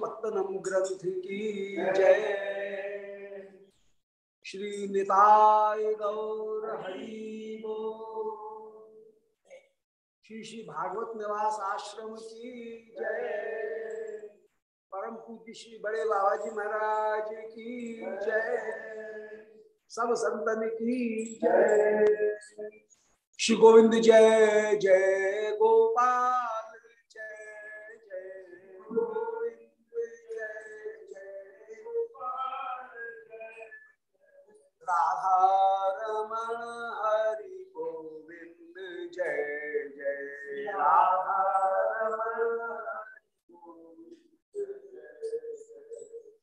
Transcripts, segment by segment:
पत्तनम ग्रंथ की जय। श्री निताय गौर हरि श्री श्री भागवत निवास आश्रम की जय। परम पूज्य श्री बड़े बाबा महाराज की जय। सब संतन की जय। श्री गोविंद जय जय गोपाल।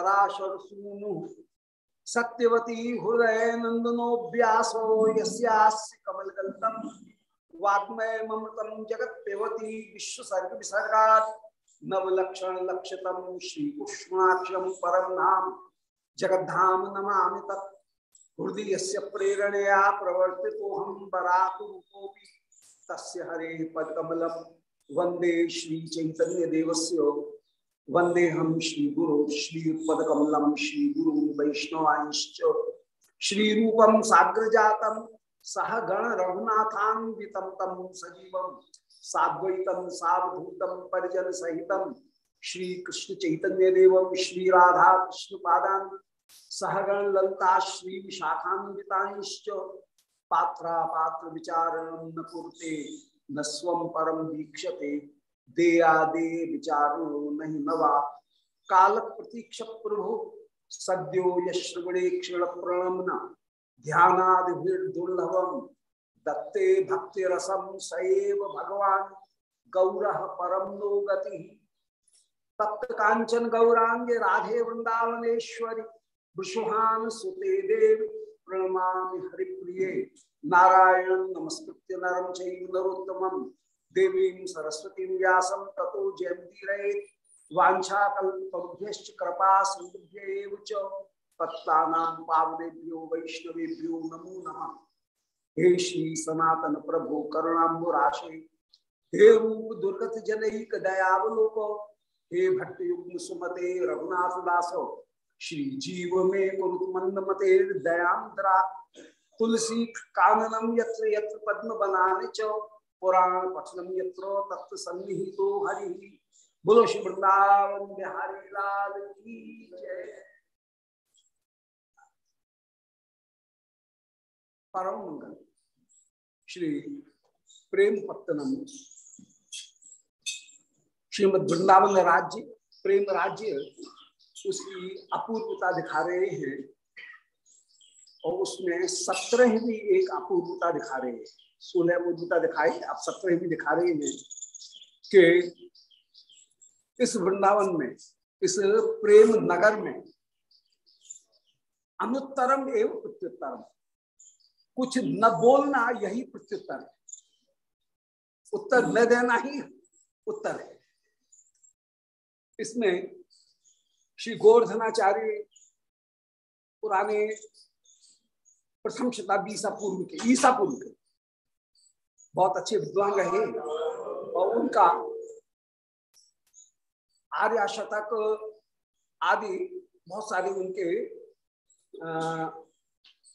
पराशर सूनु सत्यवती हृदय नंदनो व्यासो यस्यास्य कमलकल्पम वाग्मय ममृतम जगत पेवती विश्व सर्ग विसर्गात् नवलक्षण लक्षतम श्री कृष्णाक्षम परम नाम जगद्धाम नमामि तत्। हृदय से प्रेरणया बरातु रूपोपि तस्य हरे पदकमलम वंदे श्री चैतन्य देवस्य वंदे हम श्री गुरु, श्री पदकमलम, श्री गुरु वैष्णवांश्च। श्री रूपम साग्र जातम सह गण रघुनाथान्वितम तम सजीवम साद्वैतम सावधूतम परिजन सहितम श्री कृष्ण चैतन्य देवम श्री राधा कृष्ण पादान सहगण ललिता श्री विशाखान्विताश्च। पात्रा पात्र विचारणं न कुरुते, न स्वम परम दीक्षते दे विचारो नहीं नवा। काल प्रतीक्ष प्रभु, सद्यो यश्रवणे क्षण प्रणमन। ध्यानादिर्दुर्लभम दत्ते भक्ति रसम सएव भगवान गौर परम नो गति। तप्त कांचन गौरांगे राधे वृंदावनेश्वरी विश्वान सुते देव, प्रणमामि हरिप्रिय। नारायण नमस्कृत्य नरम चैव देवीं सरस्वतीं व्यासं ततो जयन्तीरयेत् वाञ्छाकल्पभ्यश्च कृपा पावनेभ्यो वैष्णवेभ्यो नमो नमः। हे श्री सनातन प्रभु करुणाम्बुराशे, हे रूप दुर्गत जनैक दयावलोको, हे भट्ट सुमते रघुनाथ दासो श्री जीव में मंद मते दयांतरा तुलसी काननम यत्र यत्र पद्म बनाने च पुराण पठनम यत्र तत्व सन्निहितो हरि। बोलो श्री वृंदावन बिहारी लाल की जय। परम मंगल। श्री प्रेम पत्तनम। श्रीमद वृंदावन राज्य, प्रेम राज्य उसकी अपूर्वता दिखा रहे हैं और उसमें सत्रहवीं एक अपूर्वता दिखा रहे हैं। सोलह अपूर्वता दिखाई अब भी दिखा रहे हैं कि इस वृंदावन में, इस प्रेम नगर में अनुत्तरम एवं प्रत्युत्तरम कुछ न बोलना यही प्रत्युत्तर है। उत्तर न देना ही उत्तर है। इसमें श्री गोवर्धनाचार्य पुराने प्रथम शताब्दी ईसा पूर्व के, ईसा पूर्व के बहुत अच्छे विद्वान रहे और उनका आर्य शतक आदि बहुत सारे उनके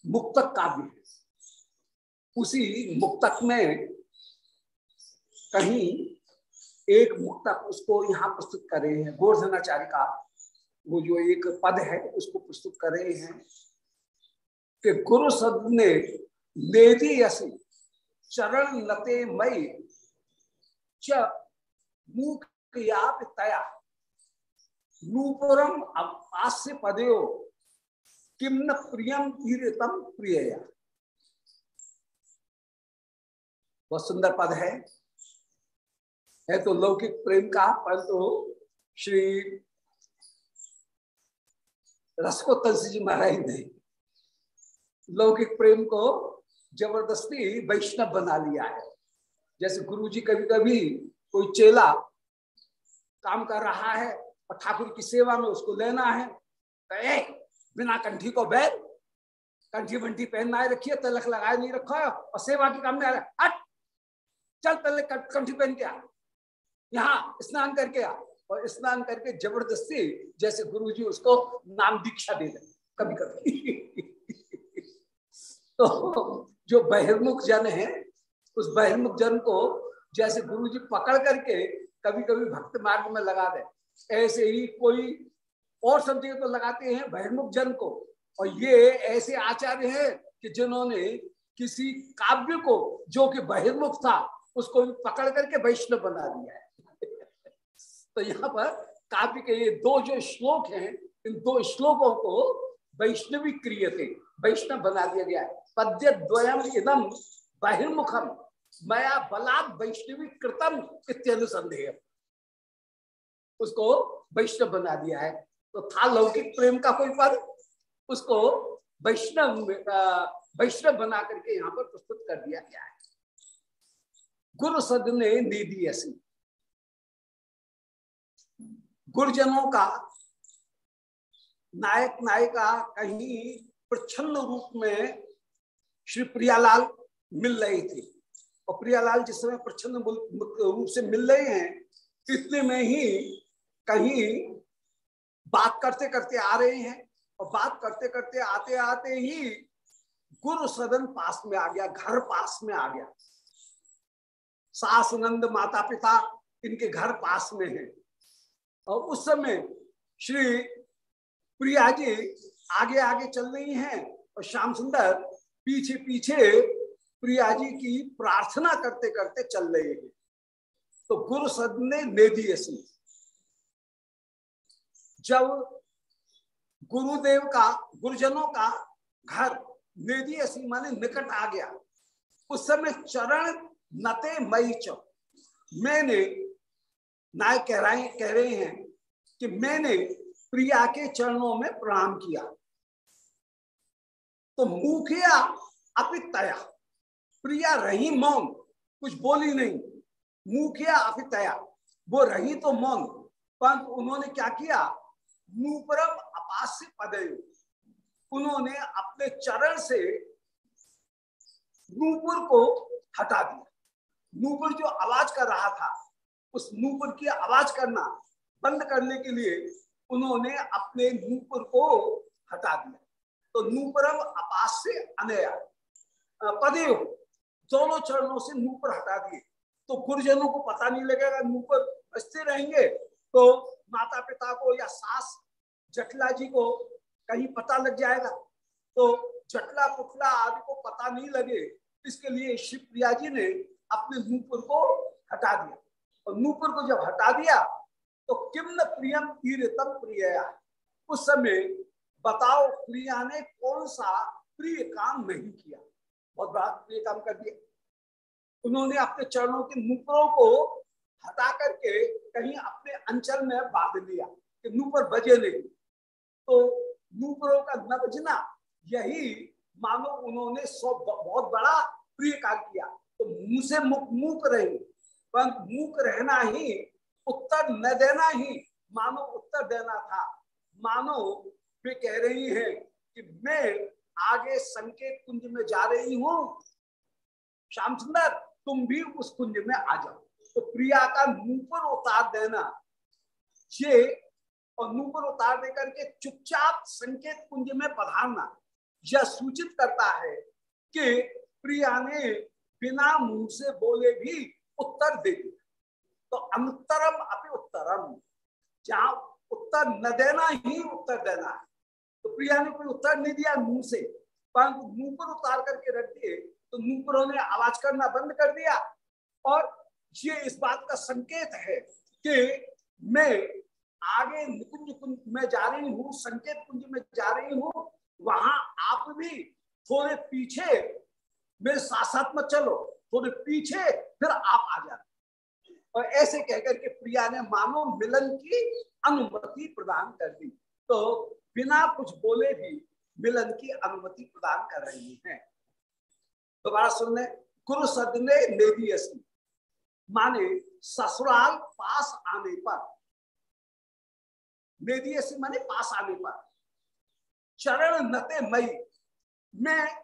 मुक्तक काव्य है। उसी मुक्तक में कहीं एक मुक्तक उसको यहाँ प्रस्तुत कर रहे हैं। गोवर्धनाचार्य का वो जो एक पद है, उसको प्रस्तुत कर रहे हैं। कि गुरु सद ने लेदी यसी चरण लते मई। च तया। नूपुरम आस्य पदयो। किम न प्रियम तीरतम प्रिय बहुत सुंदर पद है। है तो लौकिक प्रेम का परंतु तो श्री रसको तुलसी जी महाराज ने लौकिक प्रेम को ज़बरदस्ती वैष्णव बना लिया है। जैसे गुरु जी कभी कभी कोई चेला काम कर रहा है और ठाकुर की सेवा में उसको लेना है तो ए, बिना कंठी को बैल कंठी बंठी पहनना है रखिए तलक लगाए नहीं रखा और सेवा के काम में आ रहा हट चल पहले कंठी पहन के आ। यहाँ स्नान करके आ। और स्नान करके ज़बरदस्ती जैसे गुरु जी उसको नाम दीक्षा दे दे कभी कभी तो जो बहिर्मुख जन है, उस बहिर्मुख जन को जैसे गुरु जी पकड़ करके कभी कभी भक्त मार्ग में लगा दे। ऐसे ही कोई और सब जगह तो लगाते हैं बहिर्मुख जन को। और ये ऐसे आचार्य हैं कि जिन्होंने किसी काव्य को जो कि बहिर्मुख था, उसको भी पकड़ करके वैष्णव बना दिया है। तो यहाँ पर काव्य के ये दो जो श्लोक हैं, इन दो श्लोकों को वैष्णवी क्रिय थे वैष्णव बना दिया गया है। पद्य द्वयम इदम बहिर्मुखम। मया बलात् वैष्णवी कृतम इत्यनुसंदेह उसको वैष्णव बना दिया है। तो था लौकिक प्रेम का कोई पद? उसको वैष्णव वैष्णव बना करके यहाँ पर प्रस्तुत कर दिया गया है। गुरु सद ने निधि ऐसी। गुरुजनों का नायक नायिका कहीं प्रच्छन्न रूप में श्री प्रियालाल मिल रहे थे। और प्रियालाल जिस समय प्रच्छन्न रूप से मिल रहे हैं इतने में ही कहीं बात करते करते आ रहे हैं और बात करते करते आते आते ही गुरु सदन पास में आ गया, घर पास में आ गया। सास नंद माता पिता इनके घर पास में है। और उस समय श्री प्रिया जी आगे आगे चल रही हैं और श्याम सुंदर पीछे पीछे प्रिया जी की प्रार्थना करते करते चल रहे हैं। तो गुरु सद ने ले दिए जब गुरुदेव का, गुरुजनों का घर नेदी ऐसी, माने निकट आ गया, उस समय चरण नते मई च। मैंने नायक कह रहे कह रहे हैं कि मैंने प्रिया के चरणों में प्रणाम किया। तो मुखिया अपितया। प्रिया रही मौन, कुछ बोली नहीं। मुखिया अपितया, वो रही तो मौन, परंतु उन्होंने क्या किया? नूपरम अपास्य पदय। उन्होंने अपने चरण से नूपुर को हटा दिया। नूपुर जो आवाज़ कर रहा था, उस नूपुर की आवाज़ करना बंद करने के लिए उन्होंने अपने नूपुर को हटा दिया। तो नूपुरम अपास से अनया पदे दोनों चरणों से नूपुर हटा दिए। तो गुरुजनों को पता नहीं लगेगा नूपुर बचते रहेंगे? तो माता पिता को या सास जटला जी को कहीं पता लग जाएगा? तो जटला, पुतला आदि को पता नहीं लगे, इसके लिए शिव प्रिया जी ने अपने नूपुर को हटा दिया। और नूपुर को जब हटा दिया तो किम न प्रियम तीरतम प्रिय उस समय बताओ प्रिया ने कौन सा प्रिय काम नहीं किया? बहुत बड़ा प्रिय काम कर दिया। उन्होंने अपने चरणों के नूपुरों को हटा करके कहीं अपने अंचल में बाँध लिया कि नूपुर बजे नहीं। तो नूपुरों का न बजना, यही मानो उन्होंने सौ बहुत बड़ा प्रिय कार्य किया। तो मुँह से मुख मूक रहे मूक रहना ही, उत्तर न देना ही मानो उत्तर देना था। मानो वे कह रही हैं कि मैं आगे संकेत कुंज में जा रही हूँ। श्याम सुंदर, तुम भी उस कुंज में आ जाओ। तो प्रिया का मुँह पर उतार देना। ये और मुँह पर उतार देकर के चुपचाप संकेत कुंज में पधारना। यह सूचित करता है कि प्रिया ने बिना मुँह से बोले भी उत्तर दे दिया तो अंतरम अपनी उत्तरम। जहाँ उत्तर न देना ही उत्तर देना है। तो प्रिया ने कोई उत्तर नहीं दिया मुँह से। परंतु मुँह पर उतार करके रख दिए तो मुँह पर उन्होंने आवाज़ करना बंद कर दिया। और ये इस बात का संकेत है कि मैं आगे निकुंज कुंज में जा रही हूँ, संकेत कुंज में जा रही हूँ, वहाँ आप भी थोड़े पीछे मेरे साथ साथ में चलो, थोड़े पीछे फिर आप आ जाते और ऐसे कहकर के प्रिया ने मानो मिलन की अनुमति प्रदान कर दी। तो बिना कुछ बोले भी मिलन की अनुमति प्रदान कर रही हैं। दोबारा सुनने, गुरु सद ने नेदी माने ससुराल पास आने पर। नेदियसी माने पास आने पर। चरण नते मई। में,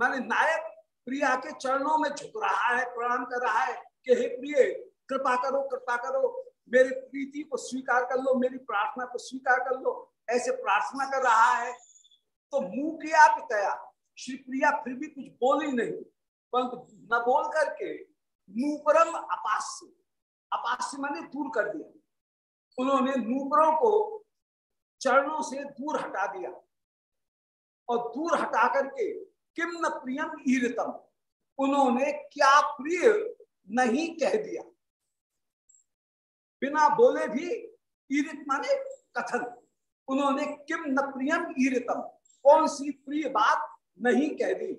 माने नायक प्रिया के चरणों में झुक रहा है, प्रणाम कर रहा है कि हे प्रिय, कृपा करो कृपा करो। मेरी प्रीति को स्वीकार कर लो, मेरी प्रार्थना को स्वीकार कर लो। ऐसे प्रार्थना कर रहा है तो मुँह किया पितया श्री प्रिया फिर भी कुछ बोली नहीं, परंतु न बोल करके नूपरम अपास्य अपास्य मैंने दूर कर दिया। उन्होंने नूपरों को चरणों से दूर हटा दिया। और दूर हटा करके किम न प्रियम ईरतम, उन्होंने क्या प्रिय नहीं कह दिया। बिना बोले भी ईरित माने कथन। उन्होंने किम न प्रियम ईरितम? कौन सी प्रिय बात नहीं कह दी?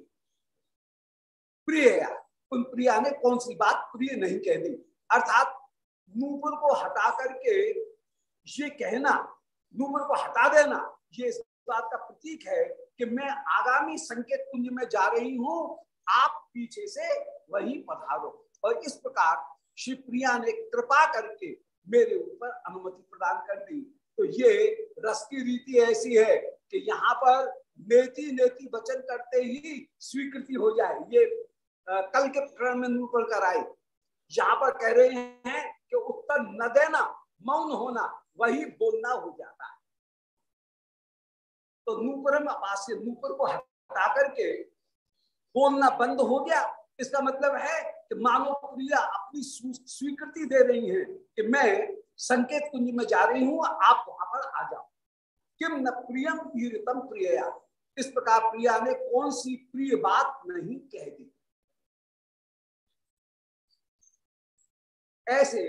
प्रिय उन प्रिया ने कौन सी बात प्रिय नहीं कह दी? अर्थात नूपुर को हटा करके ये कहना, नूपुर को हटा देना, ये इस बात का प्रतीक है कि मैं आगामी संकेत कुंज में जा रही हूँ, आप पीछे से वही पधारो। और इस प्रकार श्री प्रिया ने कृपा करके मेरे ऊपर अनुमति प्रदान कर दी। तो ये रस की रीति ऐसी है कि यहाँ पर नेति नेति वचन करते ही स्वीकृति हो जाए। ये कल के प्रकरण में निरूपण कर आए यहाँ पर कह रहे हैं कि उत्तर न देना, मौन होना, वही बोलना हो जाता है। तो नूपुर में अपास्य नूपुर को हटा करके बोलना बंद हो गया। इसका मतलब है कि मानव प्रिया अपनी स्वीकृति दे रही है कि मैं संकेत कुंज में जा रही हूँ, आप वहाँ पर आ जाओ। किम न प्रियम प्रियतम प्रिया इस प्रकार प्रिया ने कौन सी प्रिय बात नहीं कह दी? ऐसे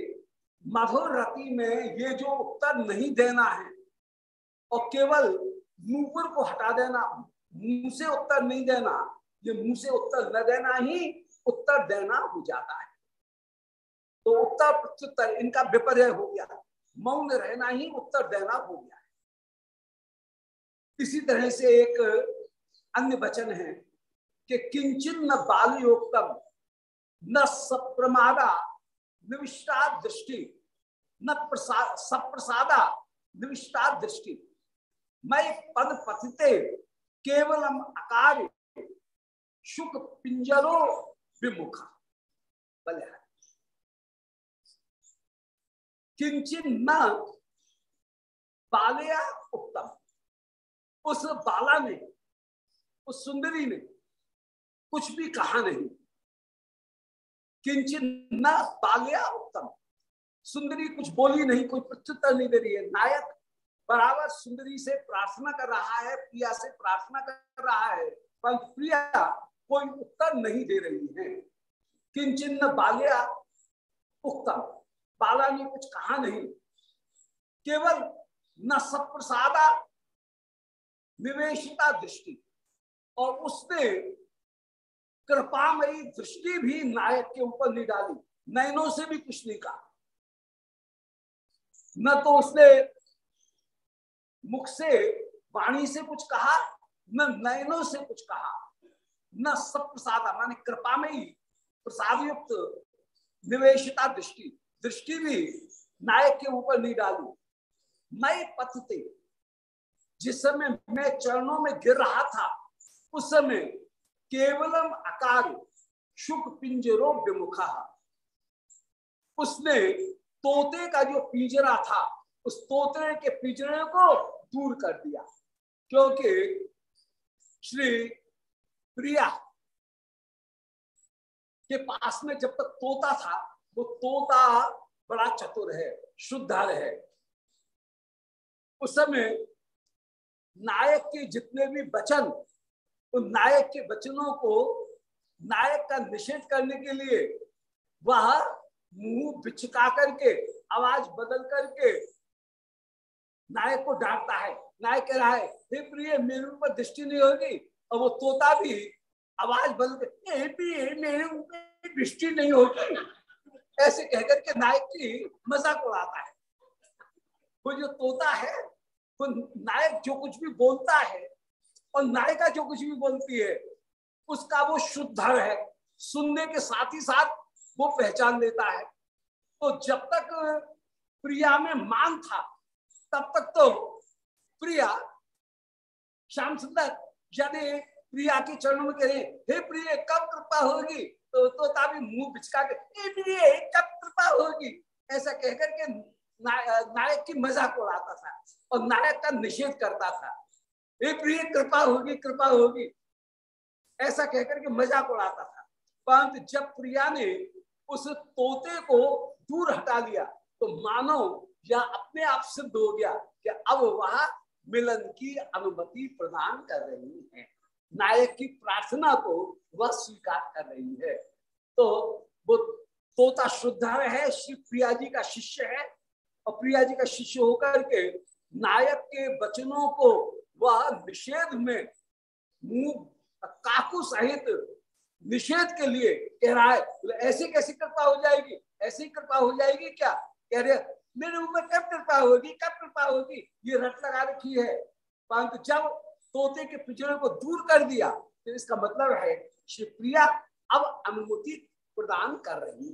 मधुर रति में ये जो उत्तर नहीं देना है, और केवल नूपुर को हटा देना, मुँह से उत्तर नहीं देना, ये मुँह से उत्तर न देना ही उत्तर देना हो जाता है। तो उत्तर प्रत्युत्तर इनका विपर्य हो गया। मौन रहना ही उत्तर देना हो गया। है इसी तरह से एक अन्य वचन है कि किंचन न बालयोक्तम, न सप्रमादा निविष्टा दृष्टि, न प्रसाद सप्रसादा निविष्टा दृष्टि। मैं पद पथिते केवलम अकार शुक पिंजरो विमुख। बलिहारी। किंचन न बालया उत्तम। उस बाला ने, उस सुंदरी ने कुछ भी कहा नहीं। किंचन न बालया उत्तम। सुंदरी कुछ बोली नहीं, कोई प्रत्युत्तर नहीं दे रही है। नायक बराबर सुंदरी से प्रार्थना कर रहा है, प्रिया से प्रार्थना कर रहा है, पर प्रिया कोई उत्तर नहीं दे रही है। किंचिन्न बाल्या उत्तम। बाला ने कुछ कहा नहीं। केवल न सप्रसादा निवेशिता दृष्टि, और उसने कृपामयी दृष्टि भी नायक के ऊपर नहीं डाली। नयनों से भी कुछ नहीं कहा। न तो उसने मुख से, वाणी से कुछ कहा, न नयनों से कुछ कहा, न सब प्रसाद माने कृपा में ही प्रसाद युक्त निवेशिता दृष्टि। दृष्टि भी नायक के ऊपर नहीं डालू। मैं पथते जिस समय मैं चरणों में गिर रहा था, उस समय केवलम अकार शुक पिंजरो विमुखा। उसने तोते का जो पिंजरा था, उस तोते के पिंजरे को दूर कर दिया, क्योंकि श्री प्रिया के पास में जब तक तोता था वो तोता बड़ा चतुर है शुद्धार है। उस समय नायक के जितने भी वचन, उन नायक के वचनों को नायक का निषेध करने के लिए वह मुँह बिचका करके, आवाज़ बदल करके नायक को डांटता है। नायक कह रहा है, हे प्रिय, मेरे ऊपर दृष्टि नहीं होगी? और वो तोता भी आवाज़ बदल के मेरे ऊपर दृष्टि नहीं होगी। ऐसे कहकर के नायक की मज़ाक उड़ाता है। वो जो तोता है, वो नायक जो कुछ भी बोलता है, और नायिका जो कुछ भी बोलती है, उसका वो शुद्ध है। सुनने के साथ ही साथ वो पहचान लेता है। तो जब तक प्रिया में मान था, तब तक तो प्रिया, श्याम सुंदर यदि प्रिया के चरणों में कह कहे, हे प्रिय, कब कृपा होगी? तो तोता भी मुँह बिचका के कृपा होगी। ऐसा कहकर के नायक की मज़ाक उड़ाता था और नायक का निषेध करता था। हे प्रिय, कृपा होगी कृपा होगी। ऐसा कहकर के मज़ाक उड़ाता था। परंतु जब प्रिया ने उस तोते को दूर हटा लिया तो मानो या अपने आप सिद्ध हो गया कि अब वह मिलन की अनुमति प्रदान कर रही है। नायक की प्रार्थना को वह स्वीकार कर रही है। तो वो तोता शुद्ध है, श्री प्रिया जी का शिष्य है और प्रिया जी का शिष्य होकर के नायक के वचनों को वह निषेध में मुँह, काकू सहित निषेध के लिए कह रहा है। ऐसी कैसी कृपा हो जाएगी? ऐसी कृपा हो जाएगी क्या? कह रहे, मेरे ऊपर कब कृपा होगी? कब कृपा होगी? ये रट लगा रखी है। परंतु जब तोते के पिछड़े को दूर कर दिया। तो इसका मतलब है, श्री प्रिया अब अनुमति प्रदान कर रही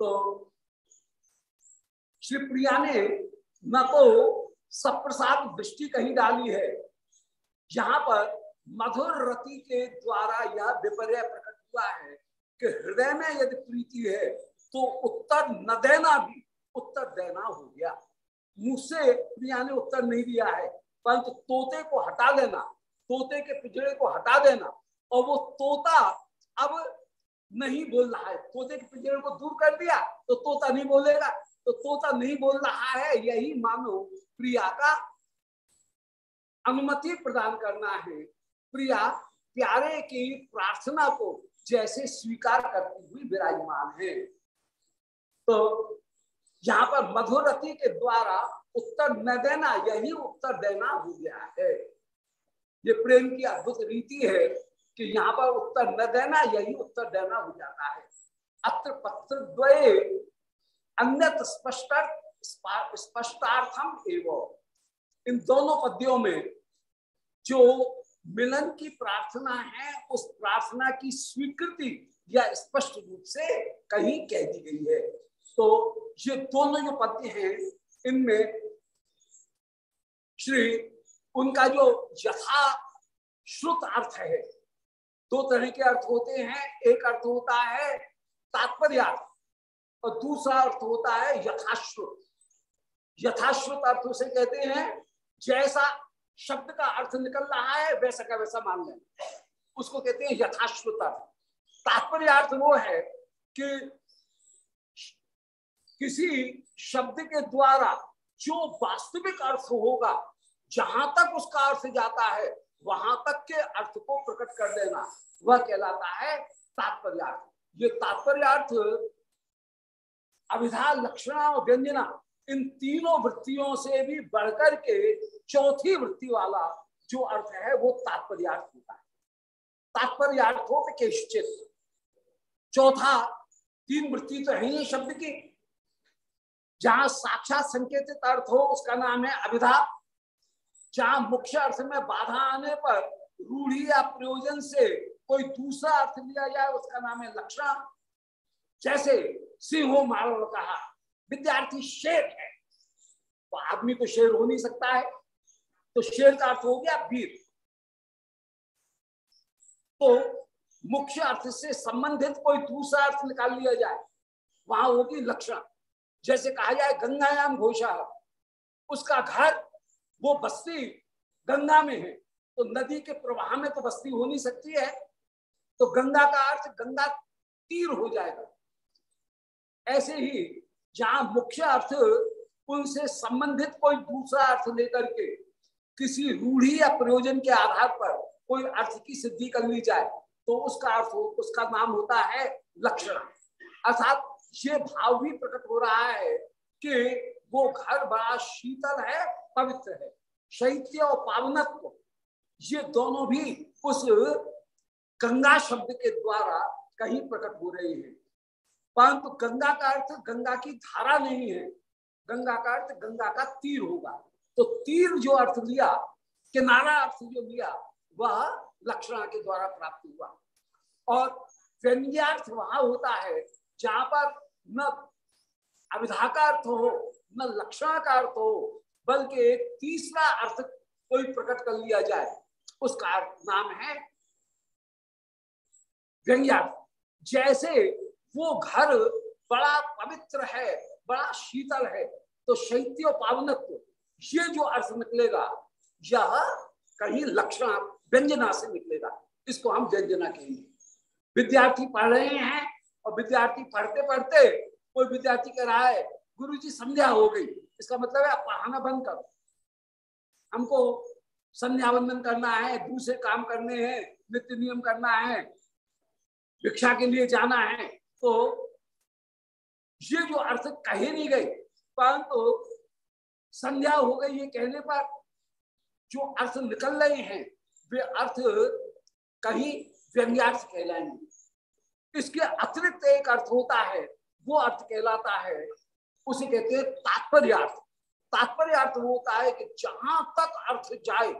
तो श्री प्रिया ने न तो सप्रसाद दृष्टि कहीं डाली है। यहाँ पर मधुर रति के द्वारा यह विपर्य प्रकट हुआ है कि हृदय में यदि प्रीति है तो उत्तर न देना भी उत्तर देना हो गया। मुझसे प्रिया ने उत्तर नहीं दिया है। परंतु तोते को हटा देना, तोते के पिजड़े को हटा देना, और वो तोता अब नहीं बोल रहा है। तोते के पिजड़े को दूर कर दिया तो तोता नहीं बोलेगा। तो तोता नहीं बोल रहा है, यही मानो प्रिया का अनुमति प्रदान करना है। प्रिया, प्यारे की प्रार्थना को जैसे स्वीकार करती हुई विराजमान है। तो यहाँ पर मधुरति के द्वारा उत्तर न देना, यही उत्तर देना हो गया है। ये प्रेम की अद्भुत रीति है कि यहाँ पर उत्तर न देना, यही उत्तर देना हो जाता है। अत्र पत्र द्वय अन्य स्पष्टार्थम एवं। इन दोनों पद्यों में जो मिलन की प्रार्थना है, उस प्रार्थना की स्वीकृति या स्पष्ट रूप से कहीं कह दी गई है। तो ये दोनों जो पद्य हैं, इनमें श्री, उनका जो यथा श्रुत अर्थ है, दो तरह के अर्थ होते हैं। एक अर्थ होता है तात्पर्य अर्थ, और दूसरा अर्थ होता है यथाश्रुत। यथाश्रुत अर्थ उसे कहते हैं, जैसा शब्द का अर्थ निकल रहा है, वैसा का वैसा मान लें। उसको कहते हैं यथाश्रुत अर्थ। तात्पर्य अर्थ वो है कि किसी शब्द के द्वारा जो वास्तविक अर्थ होगा जहाँ तक उसका अर्थ जाता है, वहाँ तक के अर्थ को प्रकट कर देना। वह कहलाता है तात्पर्यार्थ ये तात्पर्यार्थ अभिधा, लक्षणा और व्यंजना, इन तीनों वृत्तियों से भी बढ़कर के चौथी वृत्ति वाला जो अर्थ है, वो तात्पर्यार्थ होता है। तात्पर्यार्थ हो केश्चित। चौथा, तीन वृत्ति तो है ही शब्द की। जहाँ साक्षात संकेतित अर्थ हो, उसका नाम है अभिधा। जहाँ मुख्य अर्थ में बाधा आने पर रूढ़ी या प्रयोजन से कोई दूसरा अर्थ लिया जाए, उसका नाम है लक्षण। जैसे सिंहो मारो कहा विद्यार्थी शेर है। तो आदमी तो शेर हो नहीं सकता है। तो शेर का अर्थ हो गया वीर। तो मुख्य अर्थ से संबंधित कोई दूसरा अर्थ निकाल लिया जाए, वहाँ होगी लक्षण। जैसे कहा जाए, गंगायाम घोषा। उसका घर वो बस्ती गंगा में है। तो नदी के प्रवाह में तो बस्ती हो नहीं सकती है। तो गंगा का अर्थ गंगा तीर हो जाएगा। ऐसे ही जहाँ मुख्य अर्थ उनसे संबंधित कोई दूसरा अर्थ लेकर के किसी रूढ़ी या प्रयोजन के आधार पर कोई अर्थ की सिद्धि कर ली जाए तो उसका अर्थ, उसका नाम होता है लक्षण। अर्थात ये भाव भी प्रकट हो रहा है कि वो घर बड़ा शीतल है पवित्र है। शैत्य और पावनत्व, ये दोनों भी उस गंगा शब्द के द्वारा कहीं प्रकट हो रहे हैं। परंतु गंगा का अर्थ गंगा की धारा नहीं है। गंगा का अर्थ गंगा का तीर होगा। तो तीर जो अर्थ लिया, किनारा अर्थ जो लिया, वह लक्षणा के द्वारा प्राप्त हुआ। और व्यंग्यार्थ वहाँ होता है, जहाँ पर न अविधा का अर्थ हो, न लक्षण का अर्थ हो बल्कि एक तीसरा अर्थ कोई प्रकट कर लिया जाए, उसका नाम है व्यंग्यार्थ जैसे वो घर बड़ा पवित्र है, बड़ा शीतल है तो शैत्य पावनत्व, ये जो अर्थ निकलेगा, यह कहीं लक्षण व्यंजना से निकलेगा। इसको हम व्यंजना कहेंगे। विद्यार्थी पढ़ रहे हैं और विद्यार्थी पढ़ते पढ़ते कोई विद्यार्थी कह रहा है गुरु जी संध्या हो गई। इसका मतलब है पढ़ाना बंद करो। हमको संध्या वंदन करना है, दूसरे काम करने हैं, नित्य नियम करना है, भिक्षा के लिए जाना है तो ये जो अर्थ कहे नहीं गए, परंतु तो संध्या हो गई ये कहने पर जो अर्थ निकल रहे हैं, वे अर्थ कहीं व्यंग्यार्थ कहलाएँगे। इसके अतिरिक्त एक अर्थ होता है, वो अर्थ कहलाता है उसे कहते हैं तात्पर्य अर्थ तात्पर्यार्थ तात्पर्यार्थ होता है कि जहाँ तक अर्थ जाए,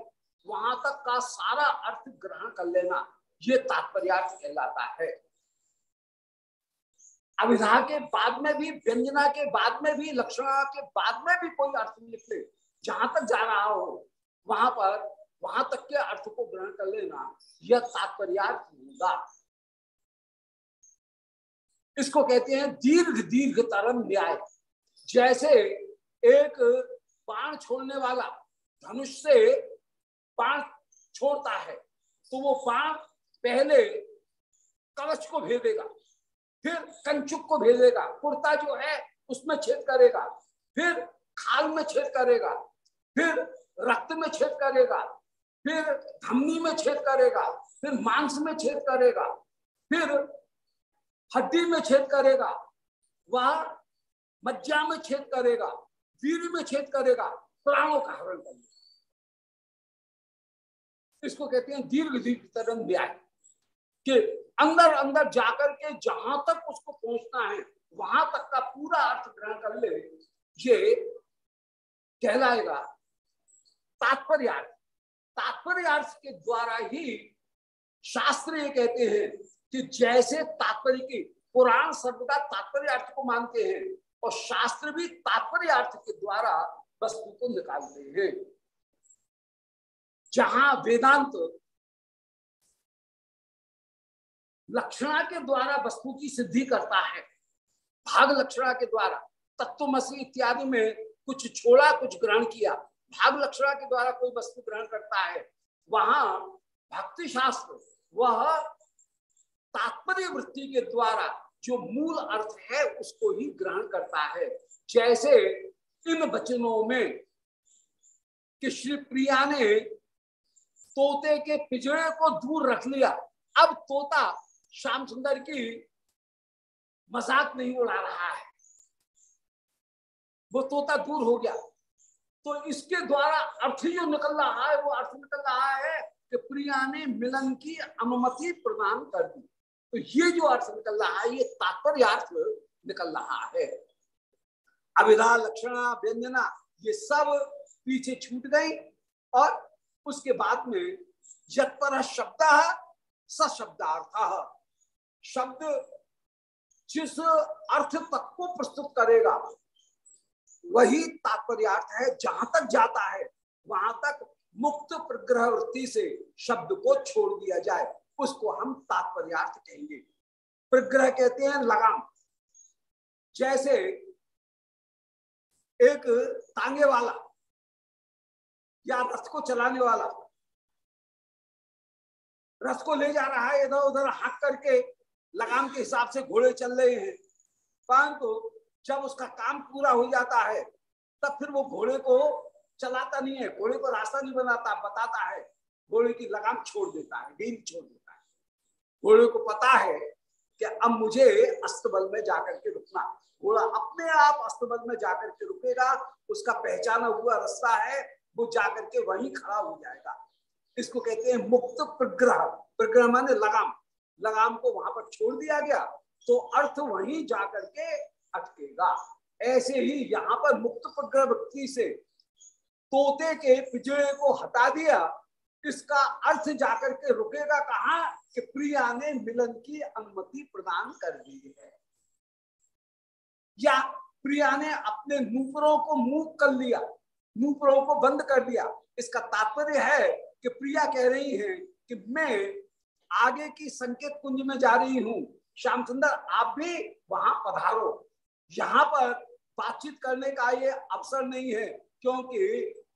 वहाँ तक का सारा अर्थ ग्रहण कर लेना, ये तात्पर्यार्थ कहलाता है। अभिधा के बाद में भी, व्यंजना के बाद में भी, लक्षणा के बाद में भी कोई अर्थ निकले। जहाँ तक जा रहा हो, वहाँ पर, वहाँ तक के अर्थ को ग्रहण कर लेना, यह तात्पर्यार्थ होगा। इसको कहते हैं दीर्घ दीर्घ तरम न्याय। जैसे एक बाण छोड़ने वाला धनुष से बाण छोड़ता है तो वो बाण पहले कवच को भेदेगा फिर कंचुक को भेजेगा कुर्ता जो है उसमें छेद करेगा, फिर खाल में छेद करेगा, फिर रक्त में छेद करेगा, फिर धमनी में छेद करेगा, फिर मांस में छेद करेगा, फिर हड्डी में छेद करेगा, वह मज्जा में छेद करेगा, वीर में छेद करेगा, प्राणों का हरण करेगा। इसको कहते हैं दीर्घ दीर्घ तरन न्याय, कि अंदर अंदर जाकर के जहाँ तक उसको पहुँचना है, वहाँ तक का पूरा अर्थ ग्रहण कर ले, ये कहलाएगा तात्पर्यार्थ तात्पर्यार्थ के द्वारा ही शास्त्र ये कहते हैं कि जैसे तात्पर्य की पुराण सर्वदा तात्पर्य अर्थ को मानते हैं और शास्त्र भी तात्पर्य अर्थ के द्वारा वस्तु को निकालते हैं जहाँ वेदांत लक्षणा के द्वारा वस्तु की सिद्धि करता है, भाग लक्षणा के द्वारा, तत्वमसी इत्यादि में कुछ छोड़ा, कुछ ग्रहण किया, भाग लक्षणा के द्वारा कोई वस्तु ग्रहण करता है, वहाँ भक्ति शास्त्र वह तात्पर्य वृत्ति के द्वारा जो मूल अर्थ है उसको ही ग्रहण करता है। जैसे इन वचनों में कि श्री प्रिया ने तोते के पिजड़े को दूर रख लिया। अब तोता श्याम सुंदर की मज़ाक नहीं उड़ा रहा है। वो तोता दूर हो गया। तो इसके द्वारा अर्थ जो निकल रहा है, वो अर्थ निकल रहा है कि प्रिया ने मिलन की अनुमति प्रदान कर दी। तो ये जो अर्थ निकल रहा है, ये तात्पर्य अर्थ निकल रहा है। अविधा लक्षणा, व्यंजना, ये सब पीछे छूट गई और उसके बाद में यत्पर शब्द सशब्दार्थ। शब्द जिस अर्थ तक को प्रस्तुत करेगा, वही तात्पर्यार्थ है। जहाँ तक जाता है, वहाँ तक मुक्त प्रग्रह वृत्ति से शब्द को छोड़ दिया जाए। उसको हम तात्पर्यार्थ कहेंगे। प्रग्रह कहते हैं लगाम। जैसे एक तांगे वाला या रथ को चलाने वाला रथ को ले जा रहा है, इधर उधर हक करके लगाम के हिसाब से घोड़े चल रहे हैं। परंतु जब उसका काम पूरा हो जाता है, तब फिर वो घोड़े को चलाता नहीं है, घोड़े को रास्ता नहीं बनाता, बताता है। घोड़े की लगाम छोड़ देता है ढील छोड़ देता घोड़े को पता है कि अब मुझे अस्तबल में जाकर के रुकना घोड़ा अपने आप अस्तबल में जाकर के रुकेगा, उसका पहचाना हुआ रास्ता है, वो जाकर के वहीं खड़ा हो जाएगा। इसको कहते हैं मुक्त प्रग्रह। प्रग्रह माने लगाम। लगाम को वहाँ पर छोड़ दिया गया तो अर्थ वहीं जाकर के अटकेगा। ऐसे ही यहाँ पर मुक्त प्रग्रह व्यक्ति से तोते के पिजड़े को हटा दिया, इसका अर्थ जाकर के रुकेगा कहा? कि प्रिया ने मिलन की अनुमति प्रदान कर दी है। या प्रिया ने अपने नूपुरों को मूव कर लिया, नूपुरों को बंद कर दिया। इसका तात्पर्य है कि प्रिया कह रही है कि मैं आगे की संकेत कुंज में जा रही हूँ। श्याम सुंदर, आप भी वहाँ पधारो। यहाँ पर बातचीत करने का ये अवसर नहीं है, क्योंकि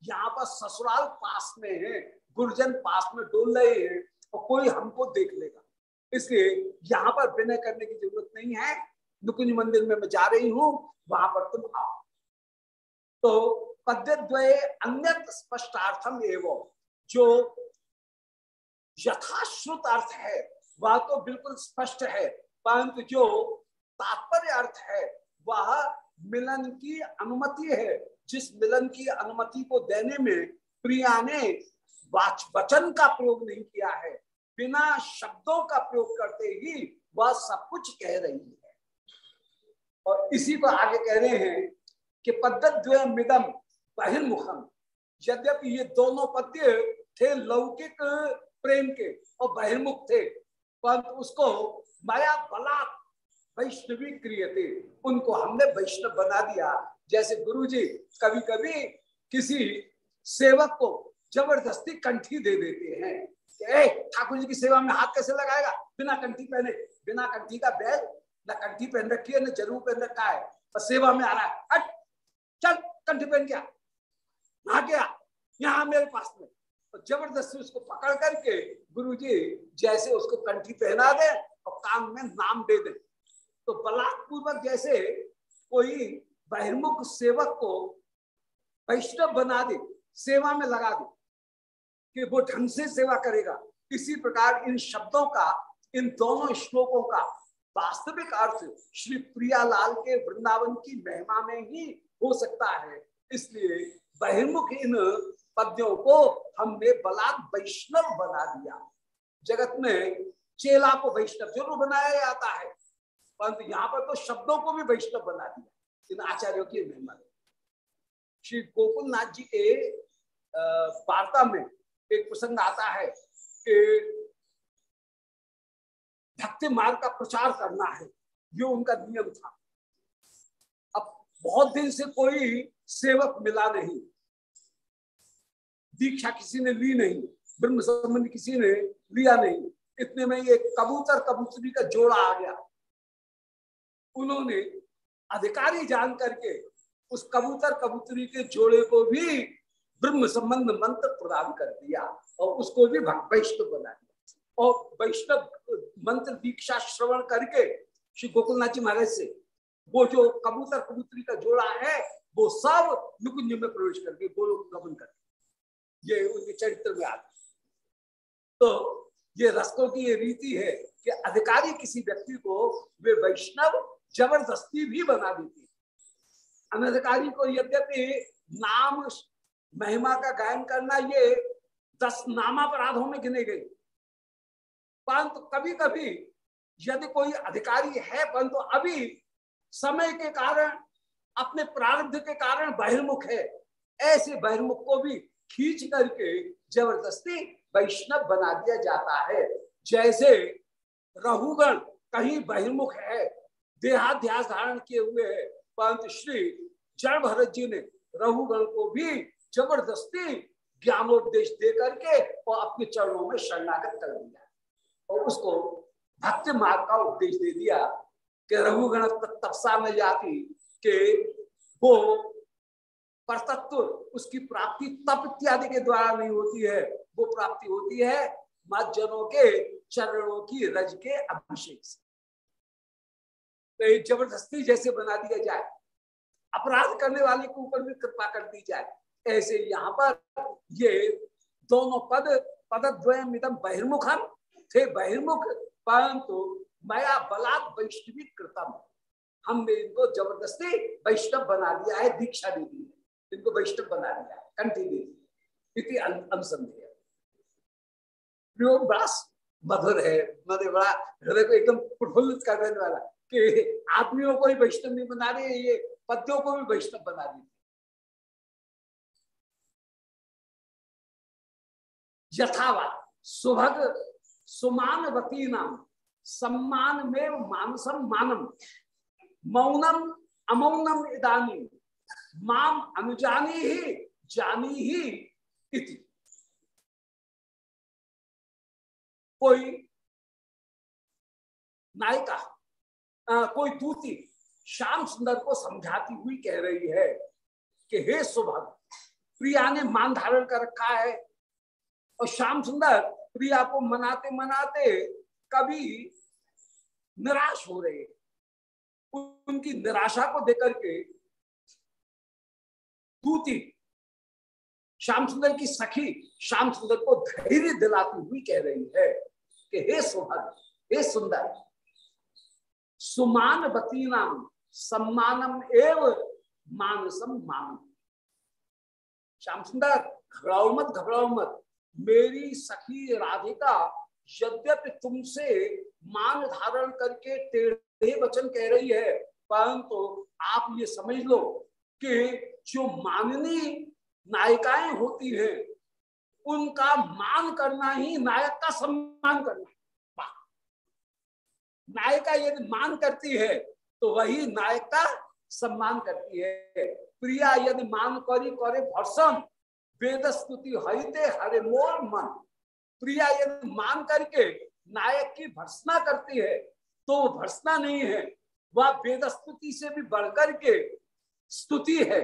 यहाँ पर ससुराल पास में है, गुरुजन पास में डोल रहे हैं। और कोई हमको देख लेगा। इसलिए यहाँ पर विनय करने की ज़रूरत नहीं है। नुकुंज मंदिर में मैं जा रही हूँ, वहाँ पर तुम आओ। तो अन्य स्पष्टार्थम एवं, जो यथाश्रुत अर्थ है, वह तो बिल्कुल स्पष्ट है, परंतु जो तात्पर्य अर्थ है, वह मिलन की अनुमति है। जिस मिलन की अनुमति को देने में प्रिया ने वचन का प्रयोग नहीं किया है। बिना शब्दों का प्रयोग करते ही वह सब कुछ कह रही है। और इसी को आगे कह रहे हैं कि पद्धत मिदम बहिर्मुखम यद्यपि ये दोनों पद्य थे लौकिक प्रेम के और बहिर्मुख थे, परंतु उसको माया बला वैष्णवी क्रिय थे उनको हमने वैष्णव बना दिया। जैसे गुरु जी कभी कभी किसी सेवक को ज़बरदस्ती कंठी दे देते हैं। ठाकुर जी की सेवा में हाथ कैसे लगाएगा? बिना कंठी पहने, बिना कंठी का बैग, न कंठी पहन रखी है, न ज़रूर पहन रखा है। और सेवा में आ रहा है। हट, चल, कंठी पहन क्या नहा गया यहाँ मेरे पास में। तो ज़बरदस्ती उसको पकड़ करके गुरु जी जैसे उसको कंठी पहना दे और कान में नाम दे दे। तो बलात्पूर्वक जैसे कोई बहिर्मुख सेवक को वैष्णव बना दे, सेवा में लगा दे। कि वो ढंग से सेवा करेगा। इसी प्रकार इन शब्दों का, इन दोनों श्लोकों का वास्तविक अर्थ श्री प्रियालाल के वृंदावन की महिमा में ही हो सकता है। इसलिए बहिर्मुख इन पद्यों को हमने बलात् वैष्णव बना दिया। जगत में चेला को वैष्णव ज़रूर बनाया जाता है, परंतु यहाँ पर तो शब्दों को भी वैष्णव बना दिया, इन आचार्यों की महिमा। श्री गोकुलनाथ जी के वार्ता में एक प्रसंग आता है कि भक्ति मार्ग का प्रचार करना है, ये उनका नियम था। अब बहुत दिन से कोई सेवक मिला नहीं। दीक्षा किसी ने ली नहीं, ब्रह्म संबंध किसी ने लिया नहीं। इतने में ये कबूतर कबूतरी का जोड़ा आ गया। उन्होंने अधिकारी जान करके उस कबूतर कबूतरी के जोड़े को भी ब्रह्म संबंध मंत्र प्रदान कर दिया और उसको भी वैष्णव बना दिया। और वैष्णव मंत्र दीक्षा श्रवण करके श्री गोकुलनाथ जी महाराज से वो जो कबूतर कबूतरी का जोड़ा है, वो सब नुकुंज में प्रवेश करके गोलों गमन कर ये उनके चरित्र में आता तो ये रस्तों की ये रीति है कि अधिकारी किसी व्यक्ति को वे वैष्णव ज़बरदस्ती भी बना देती है। अनधिकारी को यद्यपि नाम महिमा का गायन करना ये दस नामापराधों में गिने गए। परंतु कभी कभी यदि कोई अधिकारी है, परंतु अभी समय के कारण, अपने प्रारब्ध के कारण बहिर्मुख है, ऐसे बहिर्मुख को भी खींच करके ज़बरदस्ती वैष्णव बना दिया जाता है। जैसे रहुगण कहीं बहिर्मुख है, देहाध्यास धारण किए हुए है, परंतु श्री जड़ भरत जी ने रहुगण को भी ज़बरदस्ती ज्ञानोपदेश दे करके और अपने चरणों में शरणागत कर दिया। और उसको भक्ति मार्ग का उपदेश दे दिया कि रघुगण तपसा में जाती के वो परतत्व उसकी प्राप्ति तप इत्यादि के द्वारा नहीं होती है, वो प्राप्ति होती है जनों के चरणों की रज के अभिषेक से। तो ज़बरदस्ती जैसे बना दिया जाए, अपराध करने वाले के ऊपर भी कृपा कर दी जाए ऐसे यहाँ पर ये दोनों पद पद द्वयमिदम बहिर्मुखम थे बहिर्मुख, परंतु मया बलात् वैष्णवी कृतम। हमने इनको ज़बरदस्ती वैष्णव बना दिया है, दीक्षा दे दी है। इनको वैष्णव बना दिया है कंटिन्यू दी अनुसंधेय। बड़ा मधुर है, मधुर बड़ा हृदय को एकदम प्रफुल्लित कर देने वाला। कि आदमियों को ही वैष्णव नहीं बना रहे ये पद्यों को भी वैष्णव बना दी यथावा सुभग सुमानवती नाम सम्मान में मानसम मानम। मौनम अमौनम इदानी माम अनुजानी ही जानी ही इति। कोई नायिका कोई दूती श्याम सुंदर को समझाती हुई कह रही है कि हे सुभग, प्रिया ने मान धारण कर रखा है और श्याम सुंदर, प्रिया को मनाते मनाते कभी निराश हो रहे। उनकी निराशा को देकर के दूती श्याम सुंदर की सखी श्याम सुंदर को धैर्य दिलाती हुई कह रही है कि हे सुहर हे सुंदर, सुमान बती नाम सम्मानम एव मानसम मान श्याम सुंदर, घबराओ मत घबराओ मत। मेरी सखी राधिका, यद्यपि तुमसे मान धारण करके टेढ़े वचन कह रही है, परंतु तो आप ये समझ लो कि जो माननी नायिकाएँ होती हैं, उनका मान करना ही नायक का सम्मान करना नायिका यदि मान करती है तो वही नायक का सम्मान करती है। प्रिया यदि मान करी करे भर्सन वेद स्तुति हरिते हरे मोर मन। प्रिया, यदि मान करके नायक की भर्सना करती है तो भर्सना नहीं है। वह वेद स्तुति से भी बढ़कर के स्तुति है,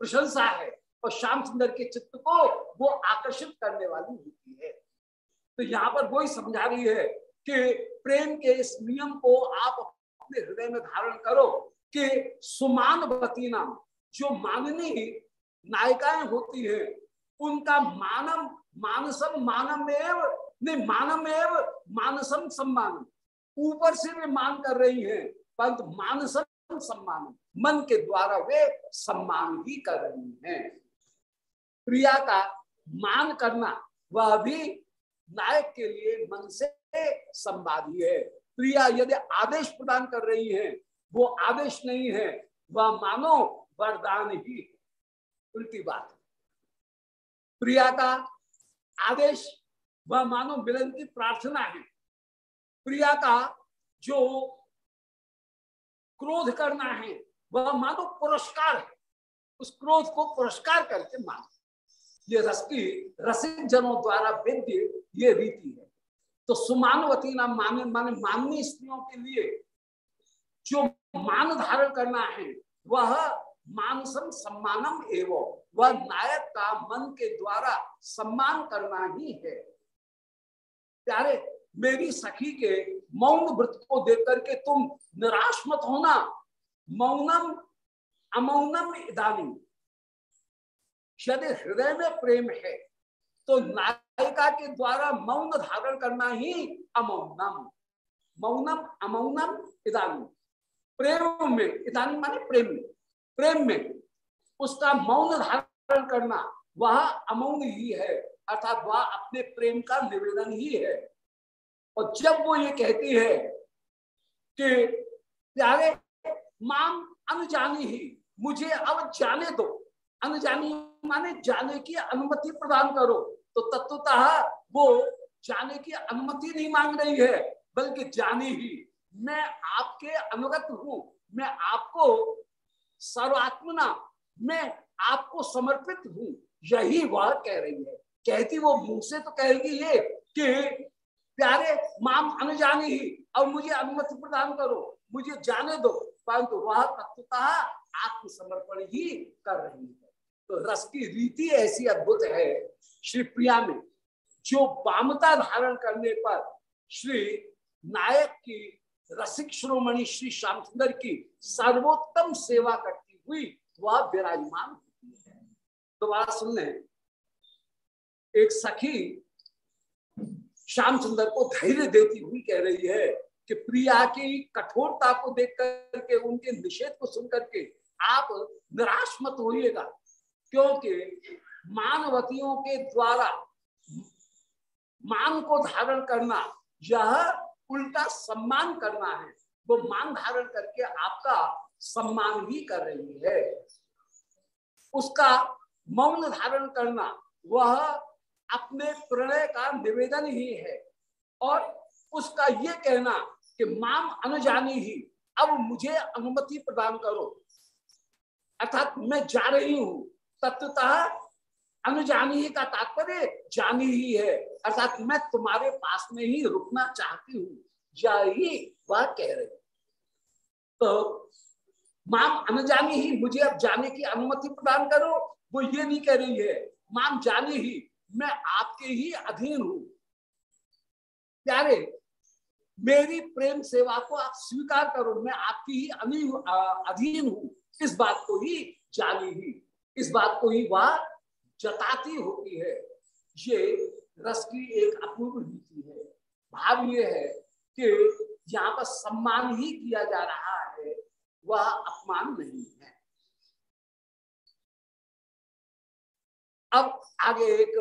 प्रशंसा है, और श्याम सुंदर के चित्त को वो आकर्षित करने वाली होती है। तो यहाँ पर वही समझा रही है कि प्रेम के इस नियम को आप अपने हृदय में धारण करो कि सुमान बती नाम जो माननी नायिकाएँ होती है उनका मानव मानसम मानम एव नहीं मानम एव मानसम सम्मान ऊपर से वे मान कर रही हैं, परंतु मानसम सम्मान मन के द्वारा वे सम्मान ही कर रही हैं। प्रिया का मान करना, वह भी नायक के लिए मन से संवादी है। प्रिया यदि आदेश प्रदान कर रही है, वो आदेश नहीं है, वह मानो वरदान ही। उल्टी बात। प्रिया का आदेश वह मानो मिलन की प्रार्थना है। प्रिया का जो क्रोध करना है, वह मानो पुरस्कार है। उस क्रोध को पुरस्कार करके मानो। ये रस की रसिक जनों द्वारा वेद्य ये रीति है। तो सुमानवती नाम माने माने माननी स्त्रियों के लिए जो मान धारण करना है, वह मानसम सम्मानम एवं। वह नायक का मन के द्वारा सम्मान करना ही है। प्यारे, मेरी सखी के मौन व्रत को देख करके तुम निराश मत होना। मौनम, अमौनम इदानी। यदि हृदय में प्रेम है तो नायिका के द्वारा मौन धारण करना ही अमौनम। मौनम, अमौनम इदानी। प्रेम में, इदानी माने प्रेम में। प्रेम में उसका मौन धारण करना, वह अमौन ही है, अर्थात वह अपने प्रेम का निवेदन ही है। और जब वो ये कहती है कि, प्यारे, माम अनजानी ही, मुझे अब जाने दो। अनजानी माने जाने की अनुमति प्रदान करो। तो तत्वतः वो जाने की अनुमति नहीं मांग रही है, बल्कि जाने ही। मैं आपके अनुगत हूँ, मैं आपको सर्वात्मना मैं आपको समर्पित हूँ। यही वह कह रही है। कहती वो मुँह से तो कहेगी ये कि, प्यारे, माम अनुजानी ही। और मुझे अनुमति प्रदान करो। मुझे जाने दो। परंतु वह तत्वता आत्मसमर्पण ही कर रही है। तो रस की रीति ऐसी अद्भुत है श्री प्रिया में, जो वामता धारण करने पर श्री नायक की रसिक श्रोमणि श्री श्याम सुंदर की सर्वोत्तम सेवा करती हुई वह विराजमान होती है दोबारा सुन लें। एक सखी श्याम सुंदर को धैर्य देती हुई कह रही है कि प्रिया की कठोरता को देख करके, उनके निषेध को सुन करके आप निराश मत होइएगा, क्योंकि मानवतियों के द्वारा मान को धारण करना, यह उल्टा सम्मान करना है। वो मान धारण करके आपका सम्मान ही कर रही है। उसका मौन धारण करना, वह अपने प्रणय का निवेदन ही है। और उसका ये कहना कि माम अनुजानी ही, अब मुझे अनुमति प्रदान करो। अर्थात मैं जा रही हूँ। तत्वतः अनुजानी ही का तात्पर्य जानी ही है। अर्थात मैं तुम्हारे पास में ही रुकना चाहती हूँ। यही वह कह रही तो माम अनुजानी ही, मुझे अब जाने की अनुमति प्रदान करो। वो ये नहीं कह रही है माम जानी ही, मैं आपके ही अधीन हूँ। प्यारे, मेरी प्रेम सेवा को आप स्वीकार करो, मैं आपकी ही अधीन हूँ। इस बात को ही जानी ही, इस बात को ही वह जताती होती है। ये रस की एक अपूर्व नीति है। भाव ये है कि यहाँ पर सम्मान ही किया जा रहा है। वह अपमान नहीं है। अब आगे एक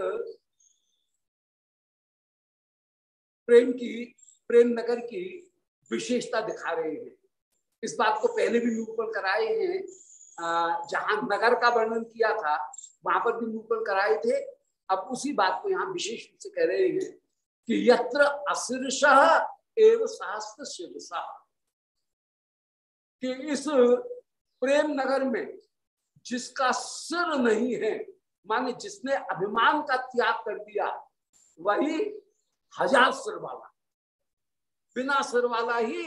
प्रेम की, प्रेम नगर की विशेषता दिखा रहे हैं। इस बात को पहले भी निरूपण कराए हैं। जहाँ नगर का वर्णन किया था, वहाँ पर भी निरूपण कराए थे। अब उसी बात को यहाँ विशेष रूप से कह रहे हैं कि यत्र अशीर्ष एवं सहस्त्र शिवसा कि इस प्रेम नगर में जिसका सिर नहीं है, माने जिसने अभिमान का त्याग कर दिया, वही हज़ार सिर वाला। बिना सिर वाला ही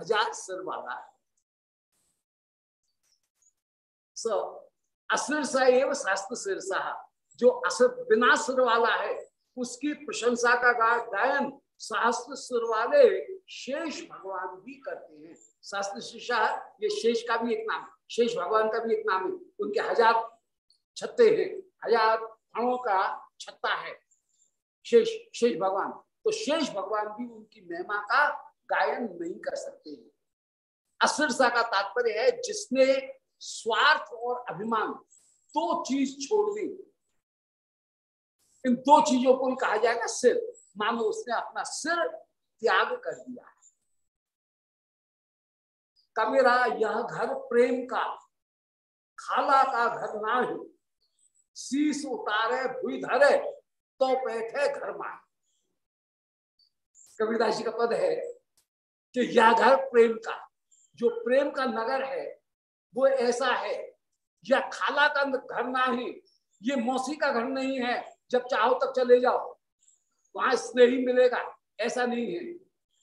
हज़ार सिर वाला है। सो असिरसा एवं शास्त्र सिरसा जो असर बिना सिर वाला है, उसकी प्रशंसा का गायन शास्त्र सुर वाले शेष भगवान भी करते हैं। शास्त्र शिषा ये शेष का भी एक नाम है, शेष भगवान का भी एक नाम है। उनके हज़ार छत्ते हैं, हज़ार फणों का छत्ता है, शेष शेष भगवान। तो शेष भगवान भी उनकी महिमा का गायन नहीं कर सकते हैं। असरसा का तात्पर्य है, जिसने स्वार्थ और अभिमान दो चीज़ छोड़ दी। इन दो चीज़ों को कहा जाएगा सिर मानो उसने अपना सिर त्याग कर दिया। है कबीरा यह घर प्रेम का, खाला का घर ना ही शीश उतारे, भूई धरे तो बैठे घर माए कबीरदास जी का पद है कि यह घर प्रेम का। जो प्रेम का नगर है, वो ऐसा है, यह खाला का घर ना ही ये मौसी का घर नहीं है। जब चाहो तब चले जाओ। वहाँ स्नेही मिलेगा, ऐसा नहीं है।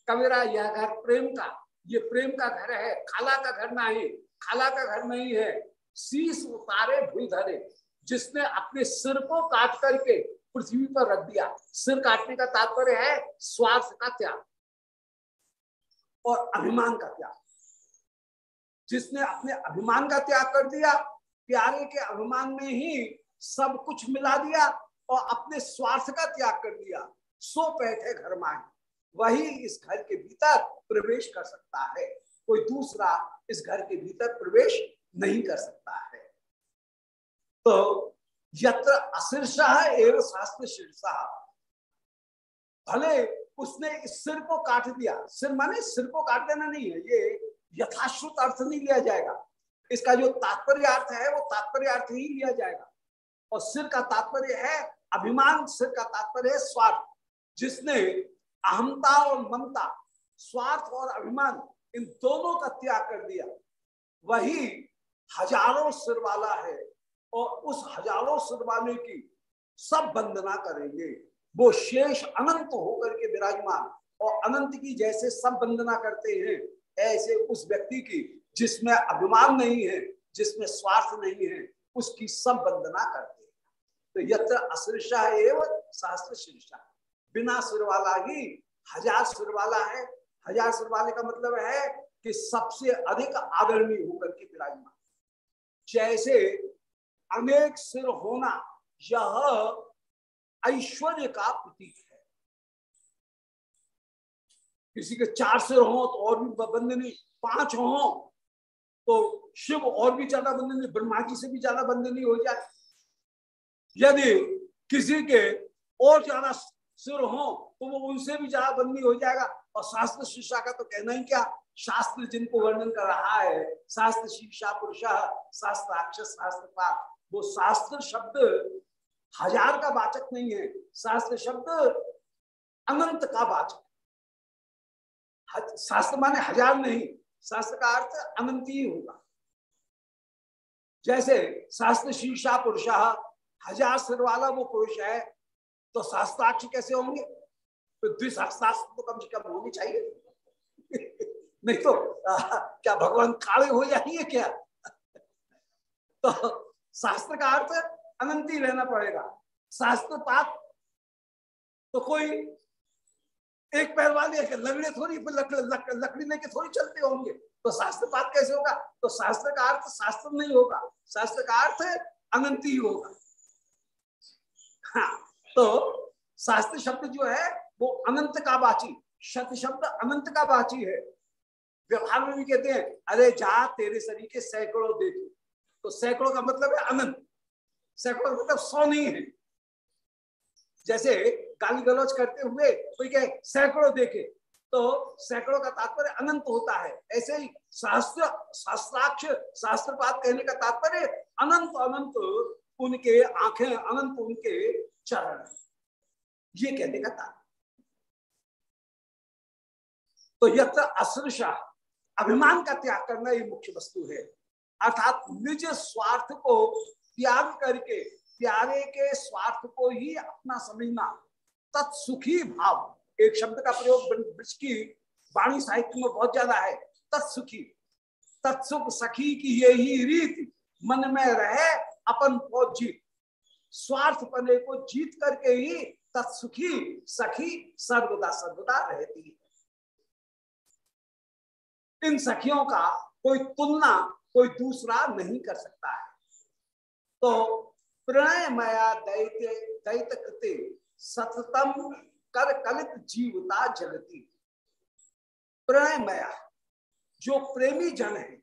कबीरा यह घर, प्रेम का, ये प्रेम का घर है, खाला का घर नहीं, खाला का घर नहीं है। शीश उतारे भूल धरे। जिसने अपने सिर को काट करके पृथ्वी पर रख दिया, सिर काटने का तात्पर्य है स्वार्थ का त्याग और अभिमान का त्याग। जिसने अपने अभिमान का त्याग कर दिया, प्यारे के अभिमान में ही सब कुछ मिला दिया और अपने स्वार्थ का त्याग कर दिया। सो बैठे घर माए वही इस घर के भीतर प्रवेश कर सकता है। कोई दूसरा इस घर के भीतर प्रवेश नहीं कर सकता है। तो यत्र अशीर्षा एवं शास्त्र शीर्षा। भले उसने इस सिर को काट दिया। सिर माने सिर को काट देना नहीं है। ये यथाश्रुत अर्थ नहीं लिया जाएगा। इसका जो तात्पर्य अर्थ है, वो तात्पर्य अर्थ ही लिया जाएगा। और सिर का तात्पर्य है, अभिमान सिर का तात्पर्य है, स्वार्थ। जिसने अहमता और ममता, स्वार्थ और अभिमान इन दोनों का त्याग कर दिया। वही हज़ारों सिर वाला है और उस हज़ारों सिर वाले की सब वंदना करेंगे। वो शेष अनंत होकर के विराजमान और अनंत की जैसे सब वंदना करते हैं, ऐसे उस व्यक्ति की जिसमें अभिमान नहीं है, जिसमें स्वार्थ नहीं है, उसकी सब वंदना करते हैं। तो यत्र अश्रिषा एवं शास्त्र शीर्षा बिना सुर वाला ही हज़ार सुर वाला है। हज़ार सुर वाले का मतलब है कि सबसे अधिक आदरणीय होकर के विराजमान जैसे अनेक सिर होना, यह ऐश्वर्य का प्रतीक है। किसी के चार सिर हो तो और भी बंदनी पाँच हो तो शिव और भी ज़्यादा बंदनी ब्रह्मा जी से भी ज़्यादा बंदनी हो जाए यदि किसी के और ज़्यादा सिर हो तो वो उनसे भी ज़्यादा बंदी हो जाएगा। और शास्त्र शिक्षा का तो कहना ही क्या? शास्त्र जिनको वर्णन कर रहा है, शास्त्र शिक्षा पुरुष, शास्त्र अक्षर, शास्त्र पाठ वो शास्त्र शब्द हज़ार का वाचक नहीं है। शास्त्र शब्द अनंत का वाचक। शास्त्र माने हज़ार नहीं, शास्त्र का अर्थ अनंत ही होगा। जैसे शास्त्र शीर्षा पुरुष, हज़ार सिर वाला वो पुरुष है तो शास्त्राक्ष कैसे होंगे? तो तो कम से कम होनी चाहिए। नहीं तो आ, क्या भगवान काले हो जाएँगे क्या? तो शास्त्र का अर्थ अनंत ही रहना पड़ेगा। शास्त्र पात तो कोई एक पैर वाले लगड़े थोड़ी लक, लक, लकड़ी लेके थोड़ी चलते होंगे। तो शास्त्र पात कैसे होगा? तो शास्त्र का अर्थ शास्त्र नहीं होगा। शास्त्र का अर्थ अनंत ही होगा। हाँ तो शास्त्र शब्द जो है, वो अनंत का बाची। शत शब्द अनंत का बाची है। व्यवहार में भी कहते हैं, अरे जा, तेरे शरीर के सैकड़ों देखे। तो सैकड़ों का मतलब है अनंत। सैकड़ों का मतलब सौ नहीं है। जैसे गाली गलौज करते हुए कोई कहे, सैकड़ों देखे। तो सैकड़ों का तात्पर्य अनंत होता है। ऐसे ही शास्त्र, शास्त्राक्ष, शास्त्रपात कहने का तात्पर्य अनंत अनंत उनके आँखें अनंत उनके चरण ये कहने का तात्पर्य। तो यत्र अभिमान का त्याग करना ये मुख्य वस्तु है। अर्थात निज स्वार्थ को त्याग करके, प्यारे के स्वार्थ को ही अपना समझना, तत्सुखी भाव। एक शब्द का प्रयोग ब्रज की वाणी साहित्य में बहुत ज़्यादा है। तत्सुखी, तत्सुख सखी की यही रीत, मन में रहे अपन को जीत। स्वार्थ पने को जीत करके ही तत्सुखी सखी सर्वदा सर्वदा रहती है। इन सखियों का कोई तुलना, कोई दूसरा नहीं कर सकता है। तो प्रणय मया दैत्य दैत कृति सततम कर कलित जीवता जगती प्रणय मया जो प्रेमी जन है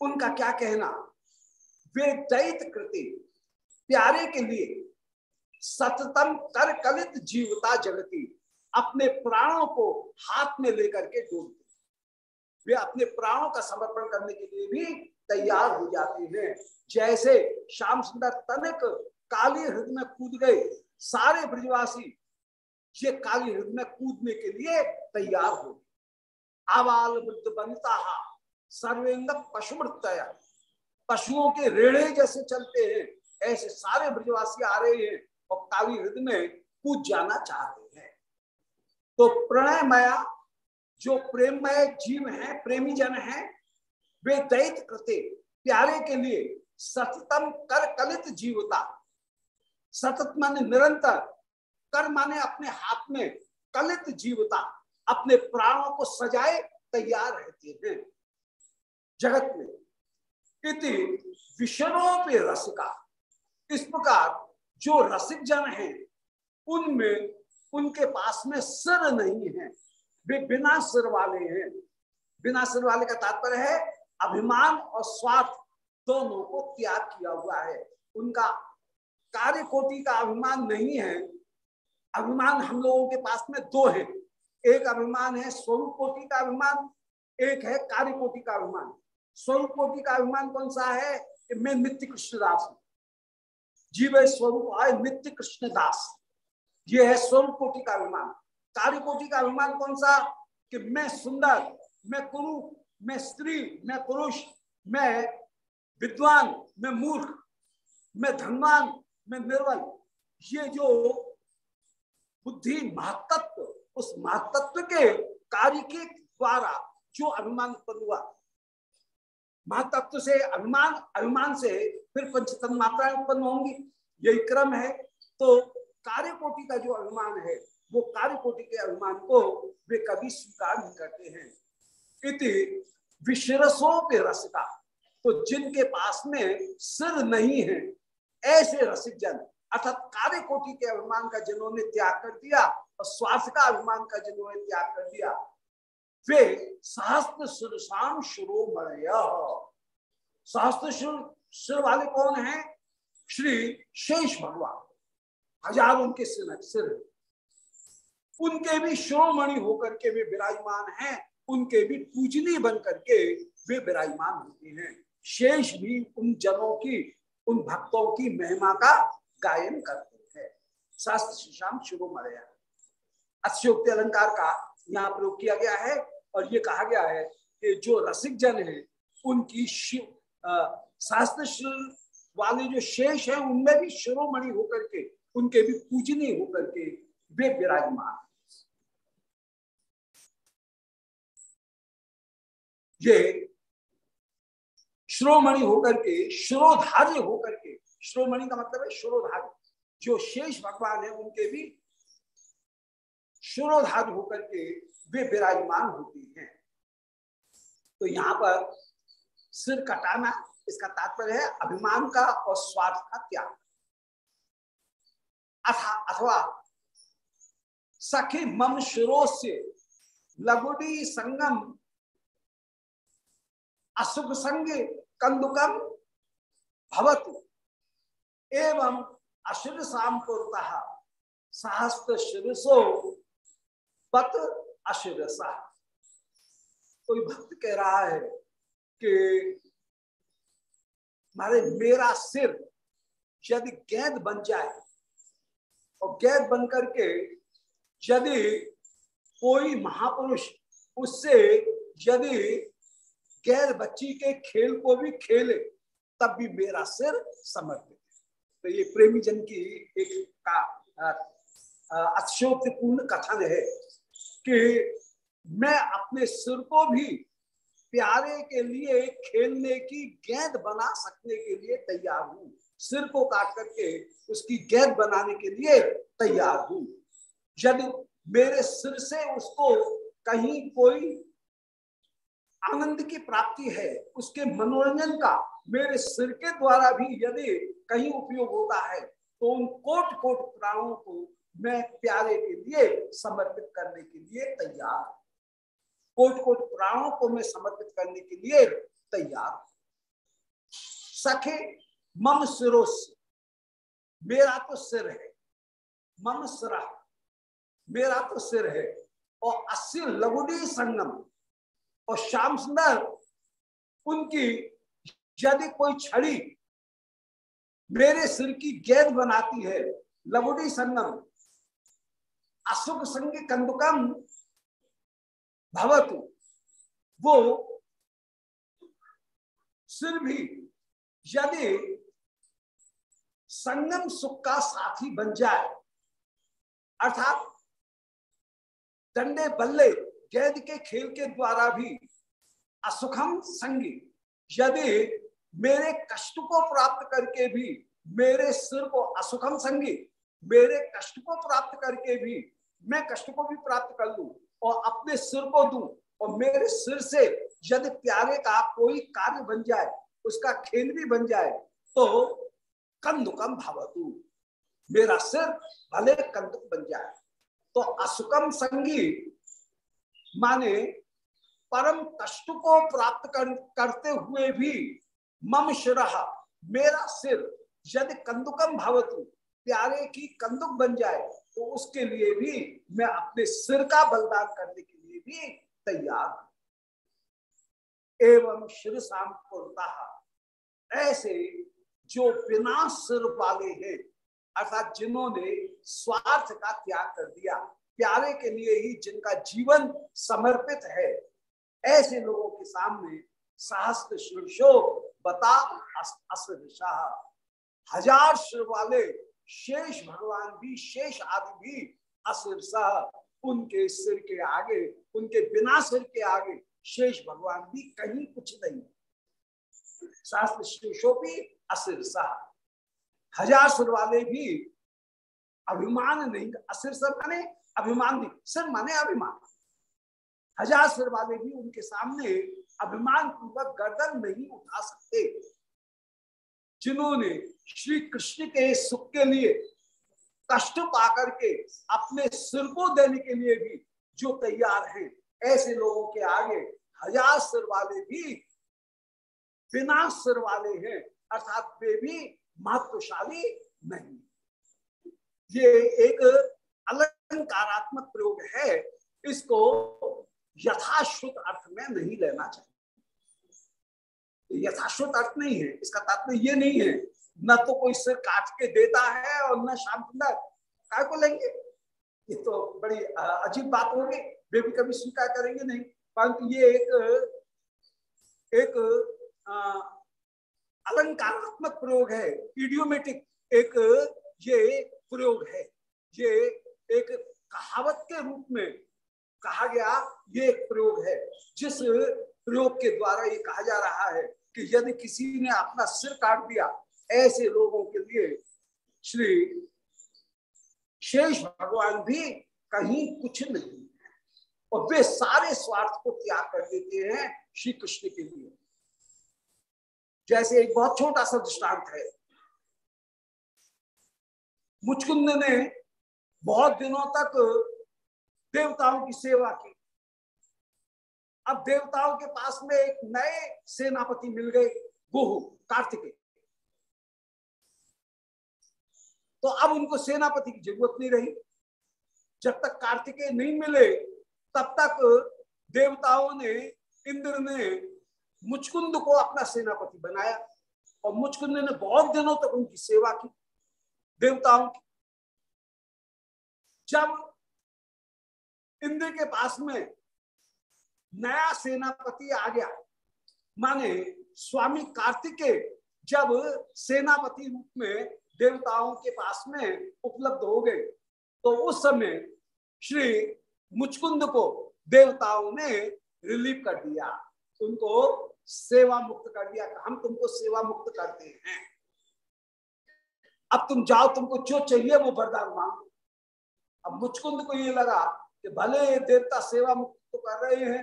उनका क्या कहना? वे दैत कृति, प्यारे के लिए सततम कर कलित जीवता जगती, अपने प्राणों को हाथ में लेकर के डूबते। वे अपने प्राणों का समर्पण करने के लिए भी तैयार हो जाते हैं। जैसे श्याम सुंदर तनिक काली हृदय में कूद गए, सारे ब्रजवासी ये काली हृदय में कूदने के लिए तैयार हो आवाल वृद्ध बनता सर्वेंग पशुमृतया पशुओं के रेड़े जैसे चलते हैं, ऐसे सारे ब्रजवासी आ रहे हैं और काली हृदय में कूद जाना चाह रहे हैं। तो प्रणय मया, जो प्रेममय जीव है, प्रेमी जन है, वे दैत कृत्य प्यारे के लिए सततम कर कलित जीवता। सतत माने निरंतर कर माने अपने हाथ में कलित जीवता, अपने प्राणों को सजाए तैयार रहते हैं। जगत में। इति विषणों रस का इस प्रकार जो रसिक जन है, उनमें, उनके पास में सिर नहीं है। वे बिना सिर वाले हैं। बिना सिर वाले का तात्पर्य है, अभिमान और स्वार्थ दोनों को त्याग किया हुआ है। उनका कार्य कोटि का अभिमान नहीं है। अभिमान हम लोगों के पास में दो है। एक अभिमान है स्वरूप कोटि का अभिमान, एक है कार्य कोटि का अभिमान। स्वरूप कोटि का अभिमान कौन सा है कि मैं नित्य कृष्णदास हूँ? जीव स्वरूप आय नित्य कृष्णदास। ये है स्वरूप कोटि का अभिमान। कार्य कोटि का अभिमान कौन सा कि मैं सुंदर, मैं कुरु, मैं स्त्री, मैं पुरुष, मैं विद्वान, मैं मूर्ख, मैं धनवान, मैं निर्बल ये जो बुद्धि महातत्व, उस महातत्व के कार्य के द्वारा जो अभिमान उत्पन्न हुआ महातत्व से अभिमान अभिमान से फिर पंचतन मात्राएँ उत्पन्न होंगी। यही क्रम है। तो कार्य कोटि का जो अभिमान है, वो कार्य कोटि के अभिमान को वे कभी स्वीकार नहीं करते हैं। इति विशरसों पे रसिका तो जिनके पास में सिर नहीं है, ऐसे रसिक जन, अर्थात कार्य कोटि के अभिमान का जिन्होंने त्याग कर दिया और स्वार्थ का अभिमान का जिन्होंने त्याग कर दिया वे सहस्त्र सुरसाम शुरू मरय। सहस्त्र सुर वाले कौन है? श्री शेष भगवान। हज़ार उनके सिर सिर उनके भी श्रोमणि होकर के वे विराजमान हैं। उनके भी पूजनीय बन करके वे विराजमान होते हैं। शेष भी उन जनों की, उन भक्तों की महिमा का गायन करते हैं। शास्त्र शिशाम शुरू मरया। अत्योक्ति अलंकार का यहाँ प्रयोग किया गया है और ये कहा गया है कि जो रसिक जन है, उनकी शिव शास्त्र वाले जो शेष है, उनमें भी शिरोमणि होकर के, उनके भी पूजनी होकर के वे विराजमान ये श्रोमणि होकर के, श्रोधार्य होकर के, श्रोमणि का मतलब है श्रोधार्य। जो शेष भगवान है, उनके भी श्रोधार्य होकर के वे विराजमान होती हैं। तो यहाँ पर सिर कटाना इसका तात्पर्य है, अभिमान का और स्वार्थ का त्याग। अथा, अथवा सखी मम शिरो से लगुडी संगम अशुभ संग कंदुकम भवतु। एवं अशिर पुरता सहस्त्र शिरसो पत अशिरसा कोई भक्त कह रहा है कि मारे मेरा सिर यदि गेंद बन जाए और गेंद बन करके यदि कोई महापुरुष उससे यदि गैर बच्ची के खेल को भी खेले, तब भी मेरा सिर समर्पित तो ये प्रेमी जन की एक का अक्षोक्तिपूर्ण कथन है। कि मैं अपने सिर को भी प्यारे के लिए खेलने की गेंद बना सकने के लिए तैयार हूँ। सिर को काट करके उसकी गेंद बनाने के लिए तैयार हूँ। यदि मेरे सिर से उसको कहीं कोई आनंद की प्राप्ति है, उसके मनोरंजन का मेरे सिर के द्वारा भी यदि कहीं उपयोग होता है तो उन कोट कोट प्राणों को मैं प्यारे के लिए समर्पित करने के लिए तैयार कोट कोट प्राणों को मैं समर्पित करने के लिए तैयार सखे, मम सिरोस मेरा तो सिर है, मम सिरा। मेरा तो सिर है, और अस्सी लघुडी संगम। और श्याम सुंदर, उनकी यदि कोई छड़ी मेरे सिर की गेंद बनाती है लघुडी संगम। अशुभ संग कंदुकम भवतु। वो सिर भी यदि संगम सुख का साथी बन जाए, अर्थात दंडे बल्ले गेंद के खेल के द्वारा भी असुखम संगी, यदि मेरे कष्ट को प्राप्त करके भी मेरे सिर को असुखम संगी, मेरे कष्ट को प्राप्त करके भी मैं कष्ट को भी प्राप्त कर लू और अपने सिर को दू और मेरे सिर से यदि प्यारे का कोई कार्य बन जाए उसका खेल भी बन जाए तो कंदुकम भावतु। मेरा सिर भले कंदुक बन जाए। तो असुकम संगी माने परम कष्ट को प्राप्त कर, करते हुए भी मम शिरा मेरा सिर यदि कंदुकम भावतु प्यारे की कंदुक बन जाए तो उसके लिए भी मैं अपने सिर का बलिदान करने के लिए भी तैयार हूँ। एवं शिव शाम ऐसे जो बिना सिर वाले हैं, अर्थात जिन्होंने स्वार्थ का त्याग कर दिया, प्यारे के लिए ही जिनका जीवन समर्पित है, ऐसे लोगों के सामने सहस्त्र शीर्षो बता हज़ार शिर वाले शेष भगवान भी, शेष आदि भी असर उनके सिर के आगे, उनके बिना सिर के आगे शेष भगवान भी कहीं कुछ नहीं। शास्त्र शीर्षोपी असर हज़ार सुर वाले भी अभिमान नहीं, असर सर माने अभिमान नहीं, सिर माने अभिमान। हज़ार सिर वाले भी उनके सामने अभिमान पूर्वक गर्दन नहीं उठा सकते। जिन्होंने श्री कृष्ण के सुख के लिए कष्ट पाकर के अपने सिर को देने के लिए भी जो तैयार हैं, ऐसे लोगों के आगे हज़ार सिर वाले भी बिना सिर वाले हैं, अर्थात वे भी महत्वशाली नहीं। ये एक अलंकारात्मक प्रयोग है, इसको यथाश्रुत अर्थ में नहीं लेना चाहिए। यथाश्रुत अर्थ नहीं है, इसका तात्पर्य ये नहीं है, न तो कोई सिर काट के देता है और न श्याम सुंदर काय को लेंगे? ये तो बड़ी अजीब बात होगी, वे भी कभी स्वीकार करेंगे नहीं। परंतु ये एक एक अलंकारात्मक प्रयोग है इडियोमेटिक एक, ये प्रयोग है। ये एक कहावत के रूप में कहा गया, ये एक प्रयोग है, जिस प्रयोग के द्वारा ये कहा जा रहा है। कि यदि किसी ने अपना सिर काट दिया, ऐसे लोगों के लिए श्री शेष भगवान भी कहीं कुछ नहीं है। और वे सारे स्वार्थ को त्याग कर देते हैं श्री कृष्ण के लिए। जैसे एक बहुत छोटा सा दृष्टांत है। मुचकुंद ने बहुत दिनों तक देवताओं की सेवा की। अब देवताओं के पास में एक नए सेनापति मिल गए, गोहु कार्तिकेय तो अब उनको सेनापति की ज़रूरत नहीं रही। जब तक कार्तिकेय नहीं मिले, तब तक देवताओं ने, इंद्र ने मुचकुंद को अपना सेनापति बनाया और मुचकुंद ने बहुत दिनों तक उनकी सेवा की, देवताओं की। जब इंद्र के पास में नया सेनापति आ गया माने स्वामी कार्तिकेय जब सेनापति रूप में देवताओं के पास में उपलब्ध हो गए तो उस समय श्री मुचकुंद को देवताओं ने रिलीव कर दिया। उनको सेवा मुक्त कर दिया हम तुमको सेवा मुक्त करते हैं। अब तुम जाओ, तुमको जो चाहिए वो वरदान मांगो। अब मुचकुंद को ये लगा कि भले देवता सेवा मुक्त तो कर रहे हैं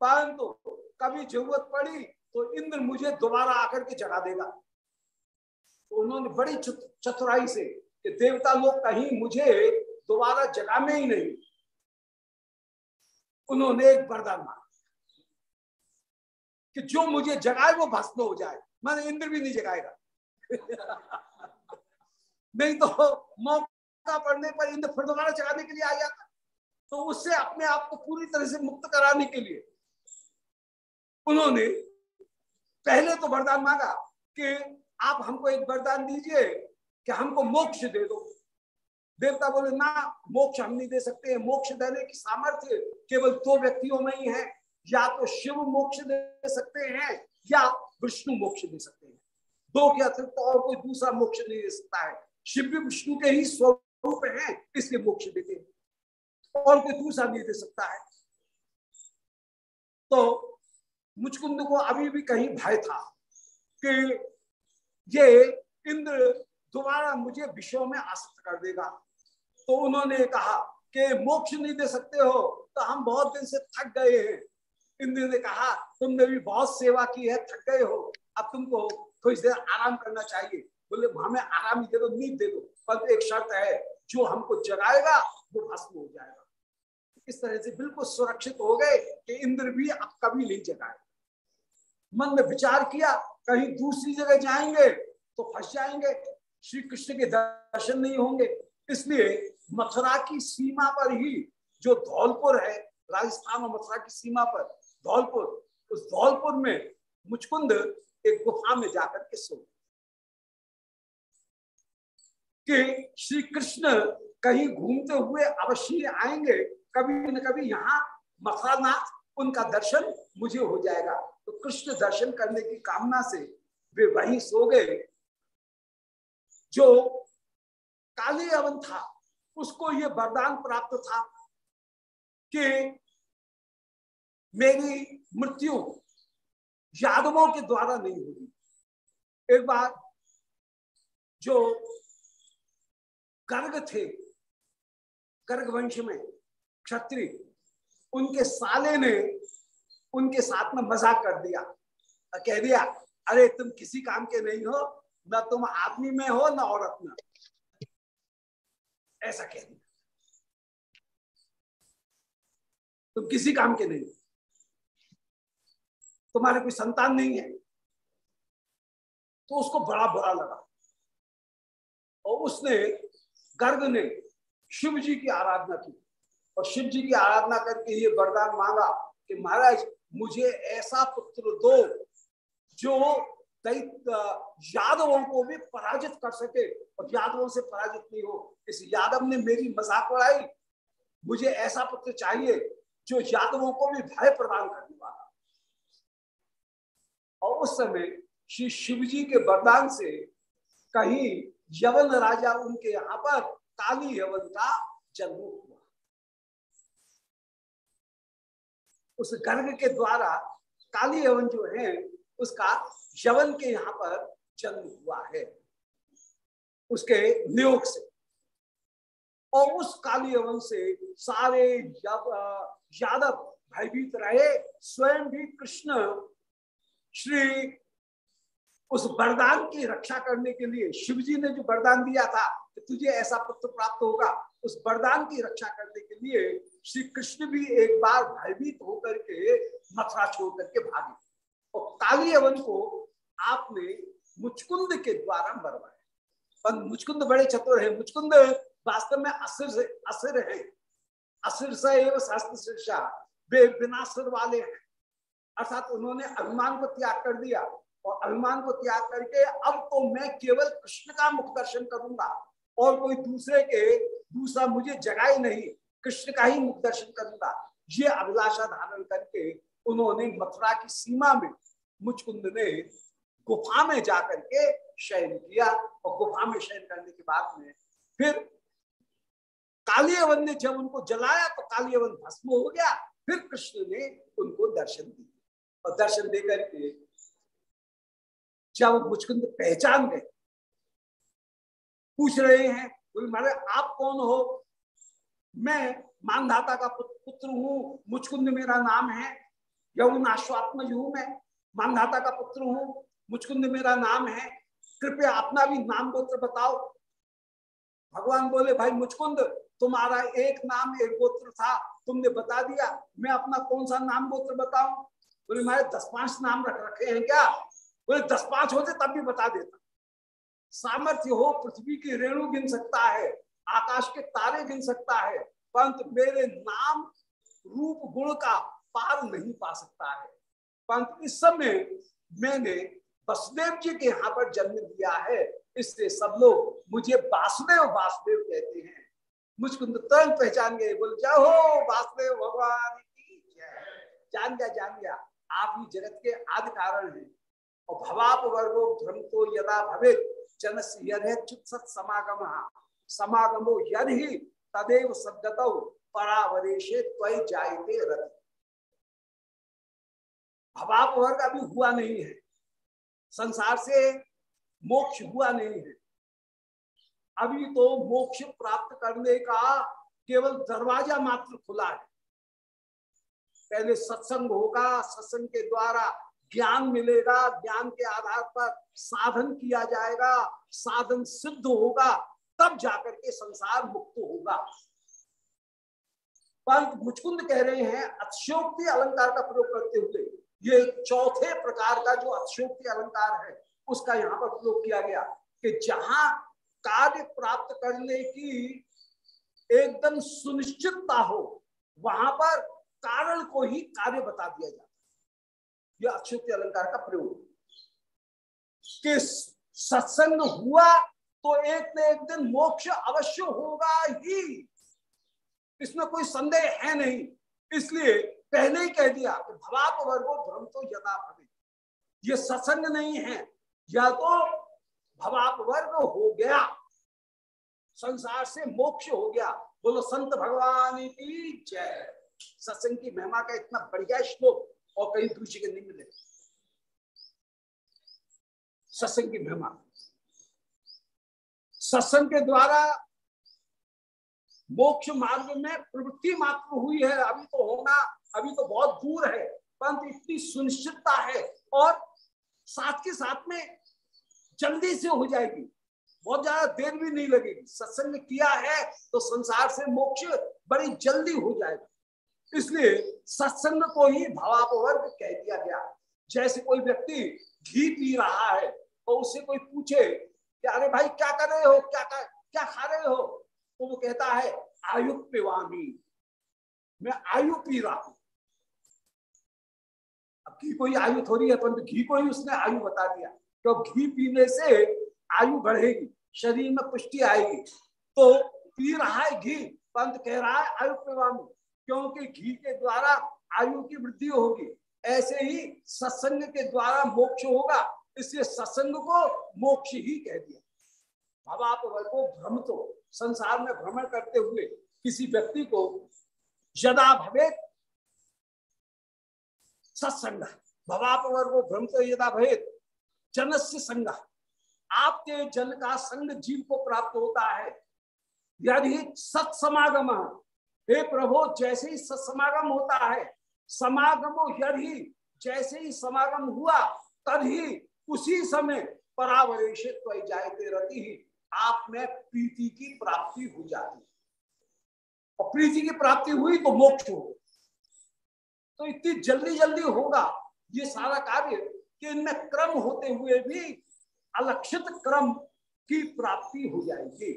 परंतु तो कभी ज़रूरत पड़ी तो इंद्र मुझे दोबारा आकर के जगा देगा। तो उन्होंने बड़ी चतुराई से कि देवता लोग कहीं मुझे दोबारा जगा में ही नहीं। उन्होंने एक वरदान मांगा कि जो मुझे जगाए वो भस्म हो जाए। मैंने इंद्र भी नहीं जगाएगा। नहीं तो मौका पड़ने पर इंद्र फिर दोबारा जगाने के लिए आ जाता। तो उससे अपने आप को पूरी तरह से मुक्त कराने के लिए उन्होंने पहले तो वरदान मांगा कि आप हमको एक वरदान दीजिए कि हमको मोक्ष दे दो। देवता बोले, ना, मोक्ष हम नहीं दे सकते। हैं मोक्ष देने की सामर्थ्य केवल दो व्यक्तियों में ही है। या तो शिव मोक्ष दे सकते हैं या विष्णु मोक्ष दे सकते हैं। दो के अतिरिक्त और कोई दूसरा मोक्ष नहीं दे सकता है। शिव भी विष्णु के ही स्वरूप हैं, इसलिए मोक्ष देते हैं। और कोई दूसरा नहीं दे सकता है। तो मुचकुंद को अभी भी कहीं भय था कि ये इंद्र दोबारा मुझे विषयों में आसक्त कर देगा। तो उन्होंने कहा कि मोक्ष नहीं दे सकते हो तो हम बहुत दिन से थक गए हैं। इंद्र ने कहा, तुमने भी बहुत सेवा की है, थक गए हो। अब तुमको थोड़ी देर आराम करना चाहिए। बोले, हमें आराम दे दो नींद दे दो। पर एक शर्त है, जो हमको जगाएगा, वो भस्म हो जाएगा। इस तरह से बिल्कुल सुरक्षित हो गए कि इंद्र भी अब कभी नहीं जगाए मन में विचार किया, कहीं दूसरी जगह जाएँगे तो फंस जाएँगे। श्री कृष्ण के दर्शन नहीं होंगे। इसलिए मथुरा की सीमा पर ही जो धौलपुर है, राजस्थान और मथुरा की सीमा पर धौलपुर, उस धौलपुर में मुचकुंद एक गुफा में जाकर के सो कि श्री कृष्ण कहीं घूमते हुए अवश्य आएँगे, कभी न कभी यहाँ मथुरानाथ, उनका दर्शन मुझे हो जाएगा। तो कृष्ण दर्शन करने की कामना से वे वहीं सो गए। जो काली अवन था, उसको ये वरदान प्राप्त था कि मेरी मृत्यु यादवों के द्वारा नहीं होगी एक बार जो गर्ग थे, गर्ग वंश में क्षत्रिय, उनके साले ने उनके साथ में मज़ाक कर दिया। कह दिया, अरे, तुम किसी काम के नहीं हो, न तुम आदमी में हो, न औरत में ऐसा कह दिया। तुम किसी काम के नहीं हो। तुम्हारे कोई संतान नहीं है। तो उसको बड़ा बुरा लगा। और उसने गर्ग ने शिव जी की आराधना की। और शिव जी की आराधना करके ये वरदान मांगा कि महाराज मुझे ऐसा पुत्र दो जो यादवों को भी पराजित कर सके और यादवों से पराजित नहीं हो। इस यादव ने मेरी मज़ाक उड़ाई। मुझे ऐसा पुत्र चाहिए जो यादवों को भी भय प्रदान करने वाला। और उस समय श्री शिव जी के वरदान से कहीं यवन राजा उनके यहाँ पर काली यवन का जन्म हुआ। उस गर्ग के द्वारा काली यवन जो है, उसका यवन के यहाँ पर जन्म हुआ है। उसके नियोग से। और उस काली यवन से सारे यादव भयभीत रहे। स्वयं भी कृष्ण, श्री उस वरदान की रक्षा करने के लिए शिव जी ने जो वरदान दिया था कि तुझे ऐसा पुत्र प्राप्त होगा। उस वरदान की रक्षा करने के लिए श्री कृष्ण भी एक बार भयभीत होकर के मथुरा छोड़ करके भागे। और काली अवन को आपने मुचकुंद के द्वारा मरवाया। पर मुचकुंद बड़े चतुर है। मुचकुंद वास्तव में असुर से असुर है। असुर से एवं शास्त्र शिक्षा वे विनाशर वाले हैं। अर्थात उन्होंने अभिमान को त्याग कर दिया। और अभिमान को त्याग करके अब तो मैं केवल कृष्ण का मुख दर्शन करूँगा और कोई दूसरे के दूसरा मुझे जगाए नहीं, कृष्ण का ही मुख दर्शन करूँगा ये अभिलाषा धारण करके उन्होंने मथुरा की सीमा में मुचकुंद ने गुफा में जाकर के शयन किया और गुफा में शयन करने के बाद में फिर कालियवन ने जब उनको जलाया तो कालियावन भस्म हो गया। फिर कृष्ण ने उनको दर्शन दिया और दर्शन देकर के जब मुचकुंद पहचान गए, पूछ रहे हैं बोले, मारे, आप कौन हो? मैं मानधाता का पुत्र हूँ, मुचकुंद मेरा नाम है यमुन आश्वात्मज हूँ मैं, मानधाता का पुत्र हूँ, मुचकुंद मेरा नाम है, कृपया अपना भी नाम गोत्र बताओ। भगवान बोले, भाई मुचकुंद, तुम्हारा एक नाम, एक गोत्र था, तुमने बता दिया, मैं अपना कौन सा नाम गोत्र बताऊँ? बोले, मारे दस पाँच नाम रख, रखे हैं क्या? बोले दस पाँच होते तब भी बता देता। सामर्थ्य हो, पृथ्वी की रेणु गिन सकता है, आकाश के तारे गिन सकता है, पंत मेरे नाम रूप गुण का पार नहीं पा सकता है। परंतु इस समय मैंने वसुदेव जी के यहाँ पर जन्म दिया है इसलिए सब लोग मुझे वासुदेव वासुदेव कहते हैं। मुझको तो तुरंत पहचान गए बोल हो, वासुदेव भगवान की जान गया जान गया। आप ही जगत के आदि कारण हैं। और भवाप वर्गो भ्रम तो यदा भवे जन समागम समागमो यद ही तदेव सदगत परावरेशे त्वय जायते रथ भवाप वर्ग अभी हुआ नहीं है। संसार से मोक्ष हुआ नहीं है। अभी तो मोक्ष प्राप्त करने का केवल दरवाज़ा मात्र खुला है। पहले सत्संग होगा, सत्संग के द्वारा ज्ञान मिलेगा, ज्ञान के आधार पर साधन किया जाएगा, साधन सिद्ध होगा, तब जाकर के संसार मुक्त होगा। परंतु मुचकुंद कह रहे हैं अक्षोक्ति अलंकार का प्रयोग करते हुए, ये चौथे प्रकार का जो अक्षोक्ति अलंकार है, उसका यहाँ पर प्रयोग किया गया कि जहाँ कार्य प्राप्त करने की एकदम सुनिश्चितता हो, वहाँ पर कारण को ही कार्य बता दिया जाता यह अक्षुत्य अलंकार का प्रयोग। कि सत्संग हुआ तो एक न एक दिन मोक्ष अवश्य होगा ही। इसमें कोई संदेह है नहीं। इसलिए पहले ही कह दिया कि भवाप वर्गो भ्रम तो यदा भवे ये सत्संग नहीं है। या तो भवाप वर्ग हो गया, संसार से मोक्ष हो गया। बोलो, संत भगवान की जय। सत्संग की महिमा का इतना बढ़िया श्लोक। और कहीं दूसरी के नहीं मिले। सत्संग की महिमा सत्संग के द्वारा मोक्ष मार्ग में प्रवृत्ति मात्र हुई है, अभी तो होना, अभी तो बहुत दूर है, परंतु इतनी सुनिश्चितता है और साथ के साथ में जल्दी से हो जाएगी। बहुत ज़्यादा देर भी नहीं लगेगी। सत्संग किया है तो संसार से मोक्ष बड़ी जल्दी हो जाएगा। इसलिए सत्संग को ही भावापवर्ग कह दिया गया। जैसे कोई व्यक्ति घी पी रहा है और उससे कोई पूछे कि अरे भाई क्या कर रहे हो? क्या कर, क्या खा रहे हो? तो वो कहता है आयु पिवामी मैं आयु पी रहा हूँ। अब घी कोई आयु थोड़ी है परंतु घी को ही उसने आयु बता दिया। तो घी पीने से आयु बढ़ेगी शरीर में पुष्टि आएगी। तो पी रहा है घी पंत कह रहा है आयु पिवामी क्योंकि घी के द्वारा आयु की वृद्धि होगी। ऐसे ही सत्संग के द्वारा मोक्ष होगा। इसलिए सत्संग को मोक्ष ही कह दिया। भवाप को भ्रम तो संसार में भ्रमण करते हुए किसी व्यक्ति को यदा भवे सत्संग। भवाप वर्गो भ्रम तो यदा भवेद जनस्य संग। आपके जन का संग जीव को प्राप्त होता है। यदि सत्समागम हे प्रभु, जैसे ही सत्समागम होता है, समागमो यदि जैसे ही समागम हुआ, तभी उसी समय परावरेशित जायते रहती ही। आप में प्रीति की प्राप्ति हो जाती और प्रीति की प्राप्ति हुई तो मोक्ष हो तो इतनी जल्दी जल्दी होगा ये सारा कार्य कि इनमें क्रम होते हुए भी अलक्षित क्रम की प्राप्ति हो जाएगी।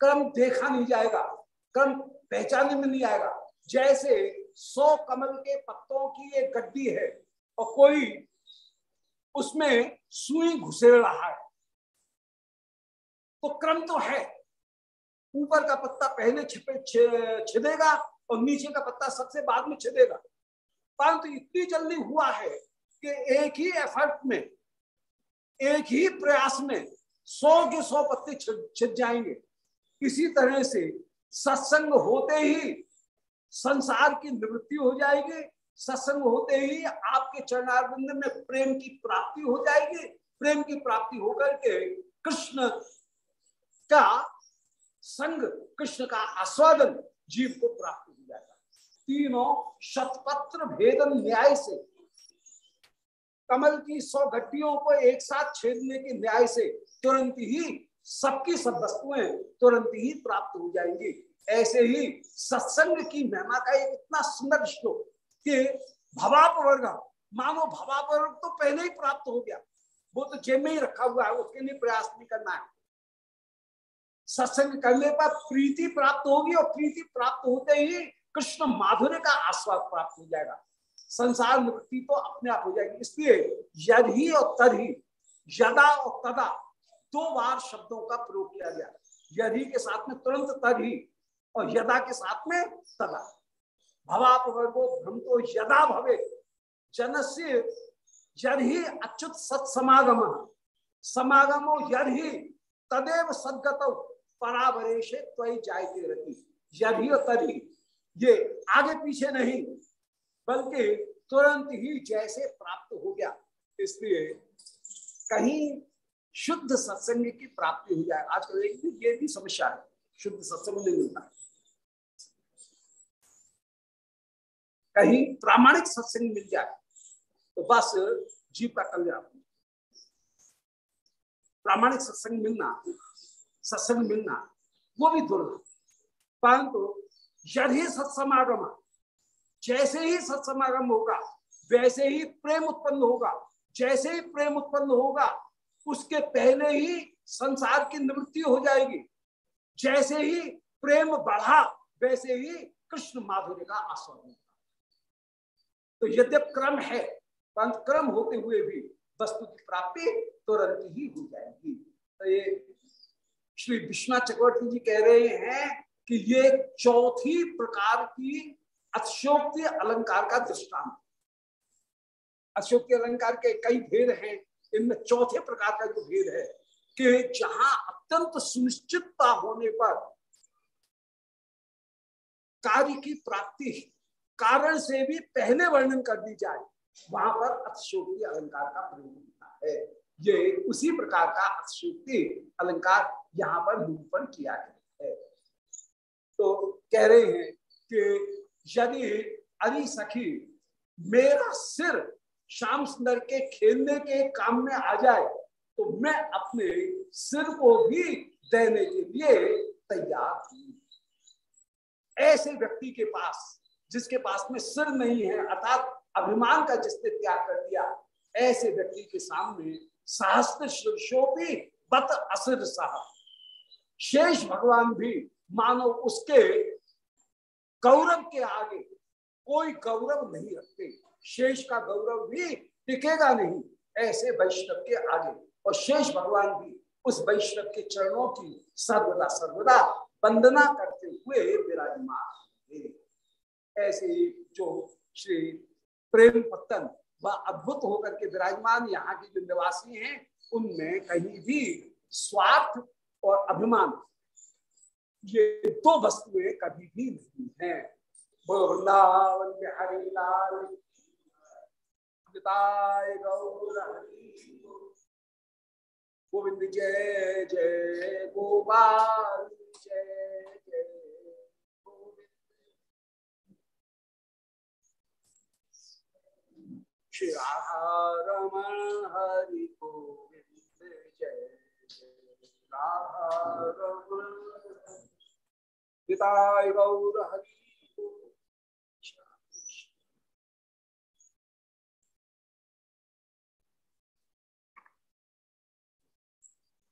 क्रम देखा नहीं जाएगा। क्रम पहचाने में नहीं आएगा। जैसे सौ कमल के पत्तों की एक गड्डी है और कोई उसमें सुई घुसेड़ रहा है तो क्रम तो है। ऊपर का पत्ता पहले छिपे छिदेगा और नीचे का पत्ता सबसे बाद में छिदेगा परंतु तो इतनी जल्दी हुआ है कि एक ही एफर्ट में, एक ही प्रयास में सौ के सौ पत्ते छिद जाएँगे। इसी तरह से सत्संग होते ही संसार की निवृत्ति हो जाएगी। सत्संग होते ही आपके चरणारविंद में प्रेम की प्राप्ति हो जाएगी। प्रेम की प्राप्ति होकर के कृष्ण का संग, कृष्ण का आस्वादन जीव को प्राप्त हो जाएगा। तीनों शतपत्र भेदन न्याय से, कमल की सौ घट्टियों को एक साथ छेदने के न्याय से तुरंत ही सबकी सब वस्तुएँ तुरंत ही प्राप्त हो जाएँगी। ऐसे ही सत्संग की महिमा का एक इतना सुंदर श्लोक कि भवाप वर्ग मानो भवाप वर्ग तो पहले ही प्राप्त हो गया। वो तो जेब में ही रखा हुआ है, उसके लिए प्रयास नहीं करना है। सत्संग करने पर प्रीति प्राप्त होगी और प्रीति प्राप्त होते ही कृष्ण माधुर्य का आस्वाद प्राप्त हो जाएगा। संसार निवृत्ति तो अपने आप हो जाएगी। इसलिए यदि और तभी यदा और तदा दो बार शब्दों का प्रयोग किया गया। यदि के साथ में तुरंत तभी और यदा के साथ में तदा। भवाप वर्गो भ्रम तो यदा भवे, जनस्य ही अच्युत सत्समागम। समागमो यदि तदेव सदगत परावरेश त्वयि जायते रहती यदि तभी ये आगे पीछे नहीं, बल्कि तुरंत ही जैसे प्राप्त हो गया। इसलिए कहीं शुद्ध सत्संग की प्राप्ति हो जाए। आजकल एक भी ये भी समस्या है। शुद्ध सत्संग नहीं मिलता। कहीं प्रामाणिक सत्संग मिल जाए तो बस जीव का कल्याण। प्रामाणिक सत्संग मिलना सत्संग मिलना, वो भी दुर्लभ। परंतु यदि सत्समागम, जैसे ही सत्समागम होगा, वैसे ही प्रेम उत्पन्न होगा, जैसे ही प्रेम उत्पन्न होगा उसके पहले ही संसार की निवृत्ति हो जाएगी। जैसे ही प्रेम बढ़ा, वैसे ही कृष्ण माधुर्य का आस्वादन तो यद्यप क्रम है परंतु क्रम होते हुए भी वस्तु की प्राप्ति तुरंत ही हो जाएगी। तो ये श्री विश्वनाथ चक्रवर्ती जी कह रहे हैं कि ये चौथी प्रकार की अशोक्ति अलंकार का दृष्टांत। अशोक्ति अलंकार के कई भेद हैं। इनमें चौथे प्रकार का जो भेद है कि जहाँ अत्यंत सुनिश्चितता होने पर कार्य की प्राप्ति कारण से भी पहले वर्णन कर दी जाए, वहाँ पर अतिशोक्ति अलंकार का प्रयोग होता है। ये उसी प्रकार का अतिशोक्ति अलंकार यहाँ पर निरूपण किया गया है। तो कह रहे हैं कि यदि अरे सखी, मेरा सिर श्याम सुंदर के खेलने के काम में आ जाए तो मैं अपने सिर को भी देने के लिए तैयार हूँ। ऐसे व्यक्ति के पास, जिसके पास में सिर नहीं है, अर्थात अभिमान का जिसने त्याग कर दिया, ऐसे व्यक्ति के सामने सहस्त्र शीर्षोपी बत असर साहब शेष भगवान भी मानो उसके गौरव के आगे कोई गौरव नहीं रखते। शेष का गौरव भी टिकेगा नहीं, ऐसे वैष्णव के आगे। और शेष भगवान भी उस वैष्णव के चरणों की सर्वदा सर्वदा वंदना करते हुए विराजमान ऐसे जो श्री प्रेम पत्तन वह अद्भुत होकर के विराजमान यहाँ के जो निवासी हैं, उनमें कहीं भी स्वार्थ और अभिमान, ये दो वस्तुएँ कभी भी नहीं है। वृंदावन बिहारी लाल गोविंद जय जय गोपाल, जय जय श्री रमण हरि गोविंद जय जय राधा रमण गौर हरि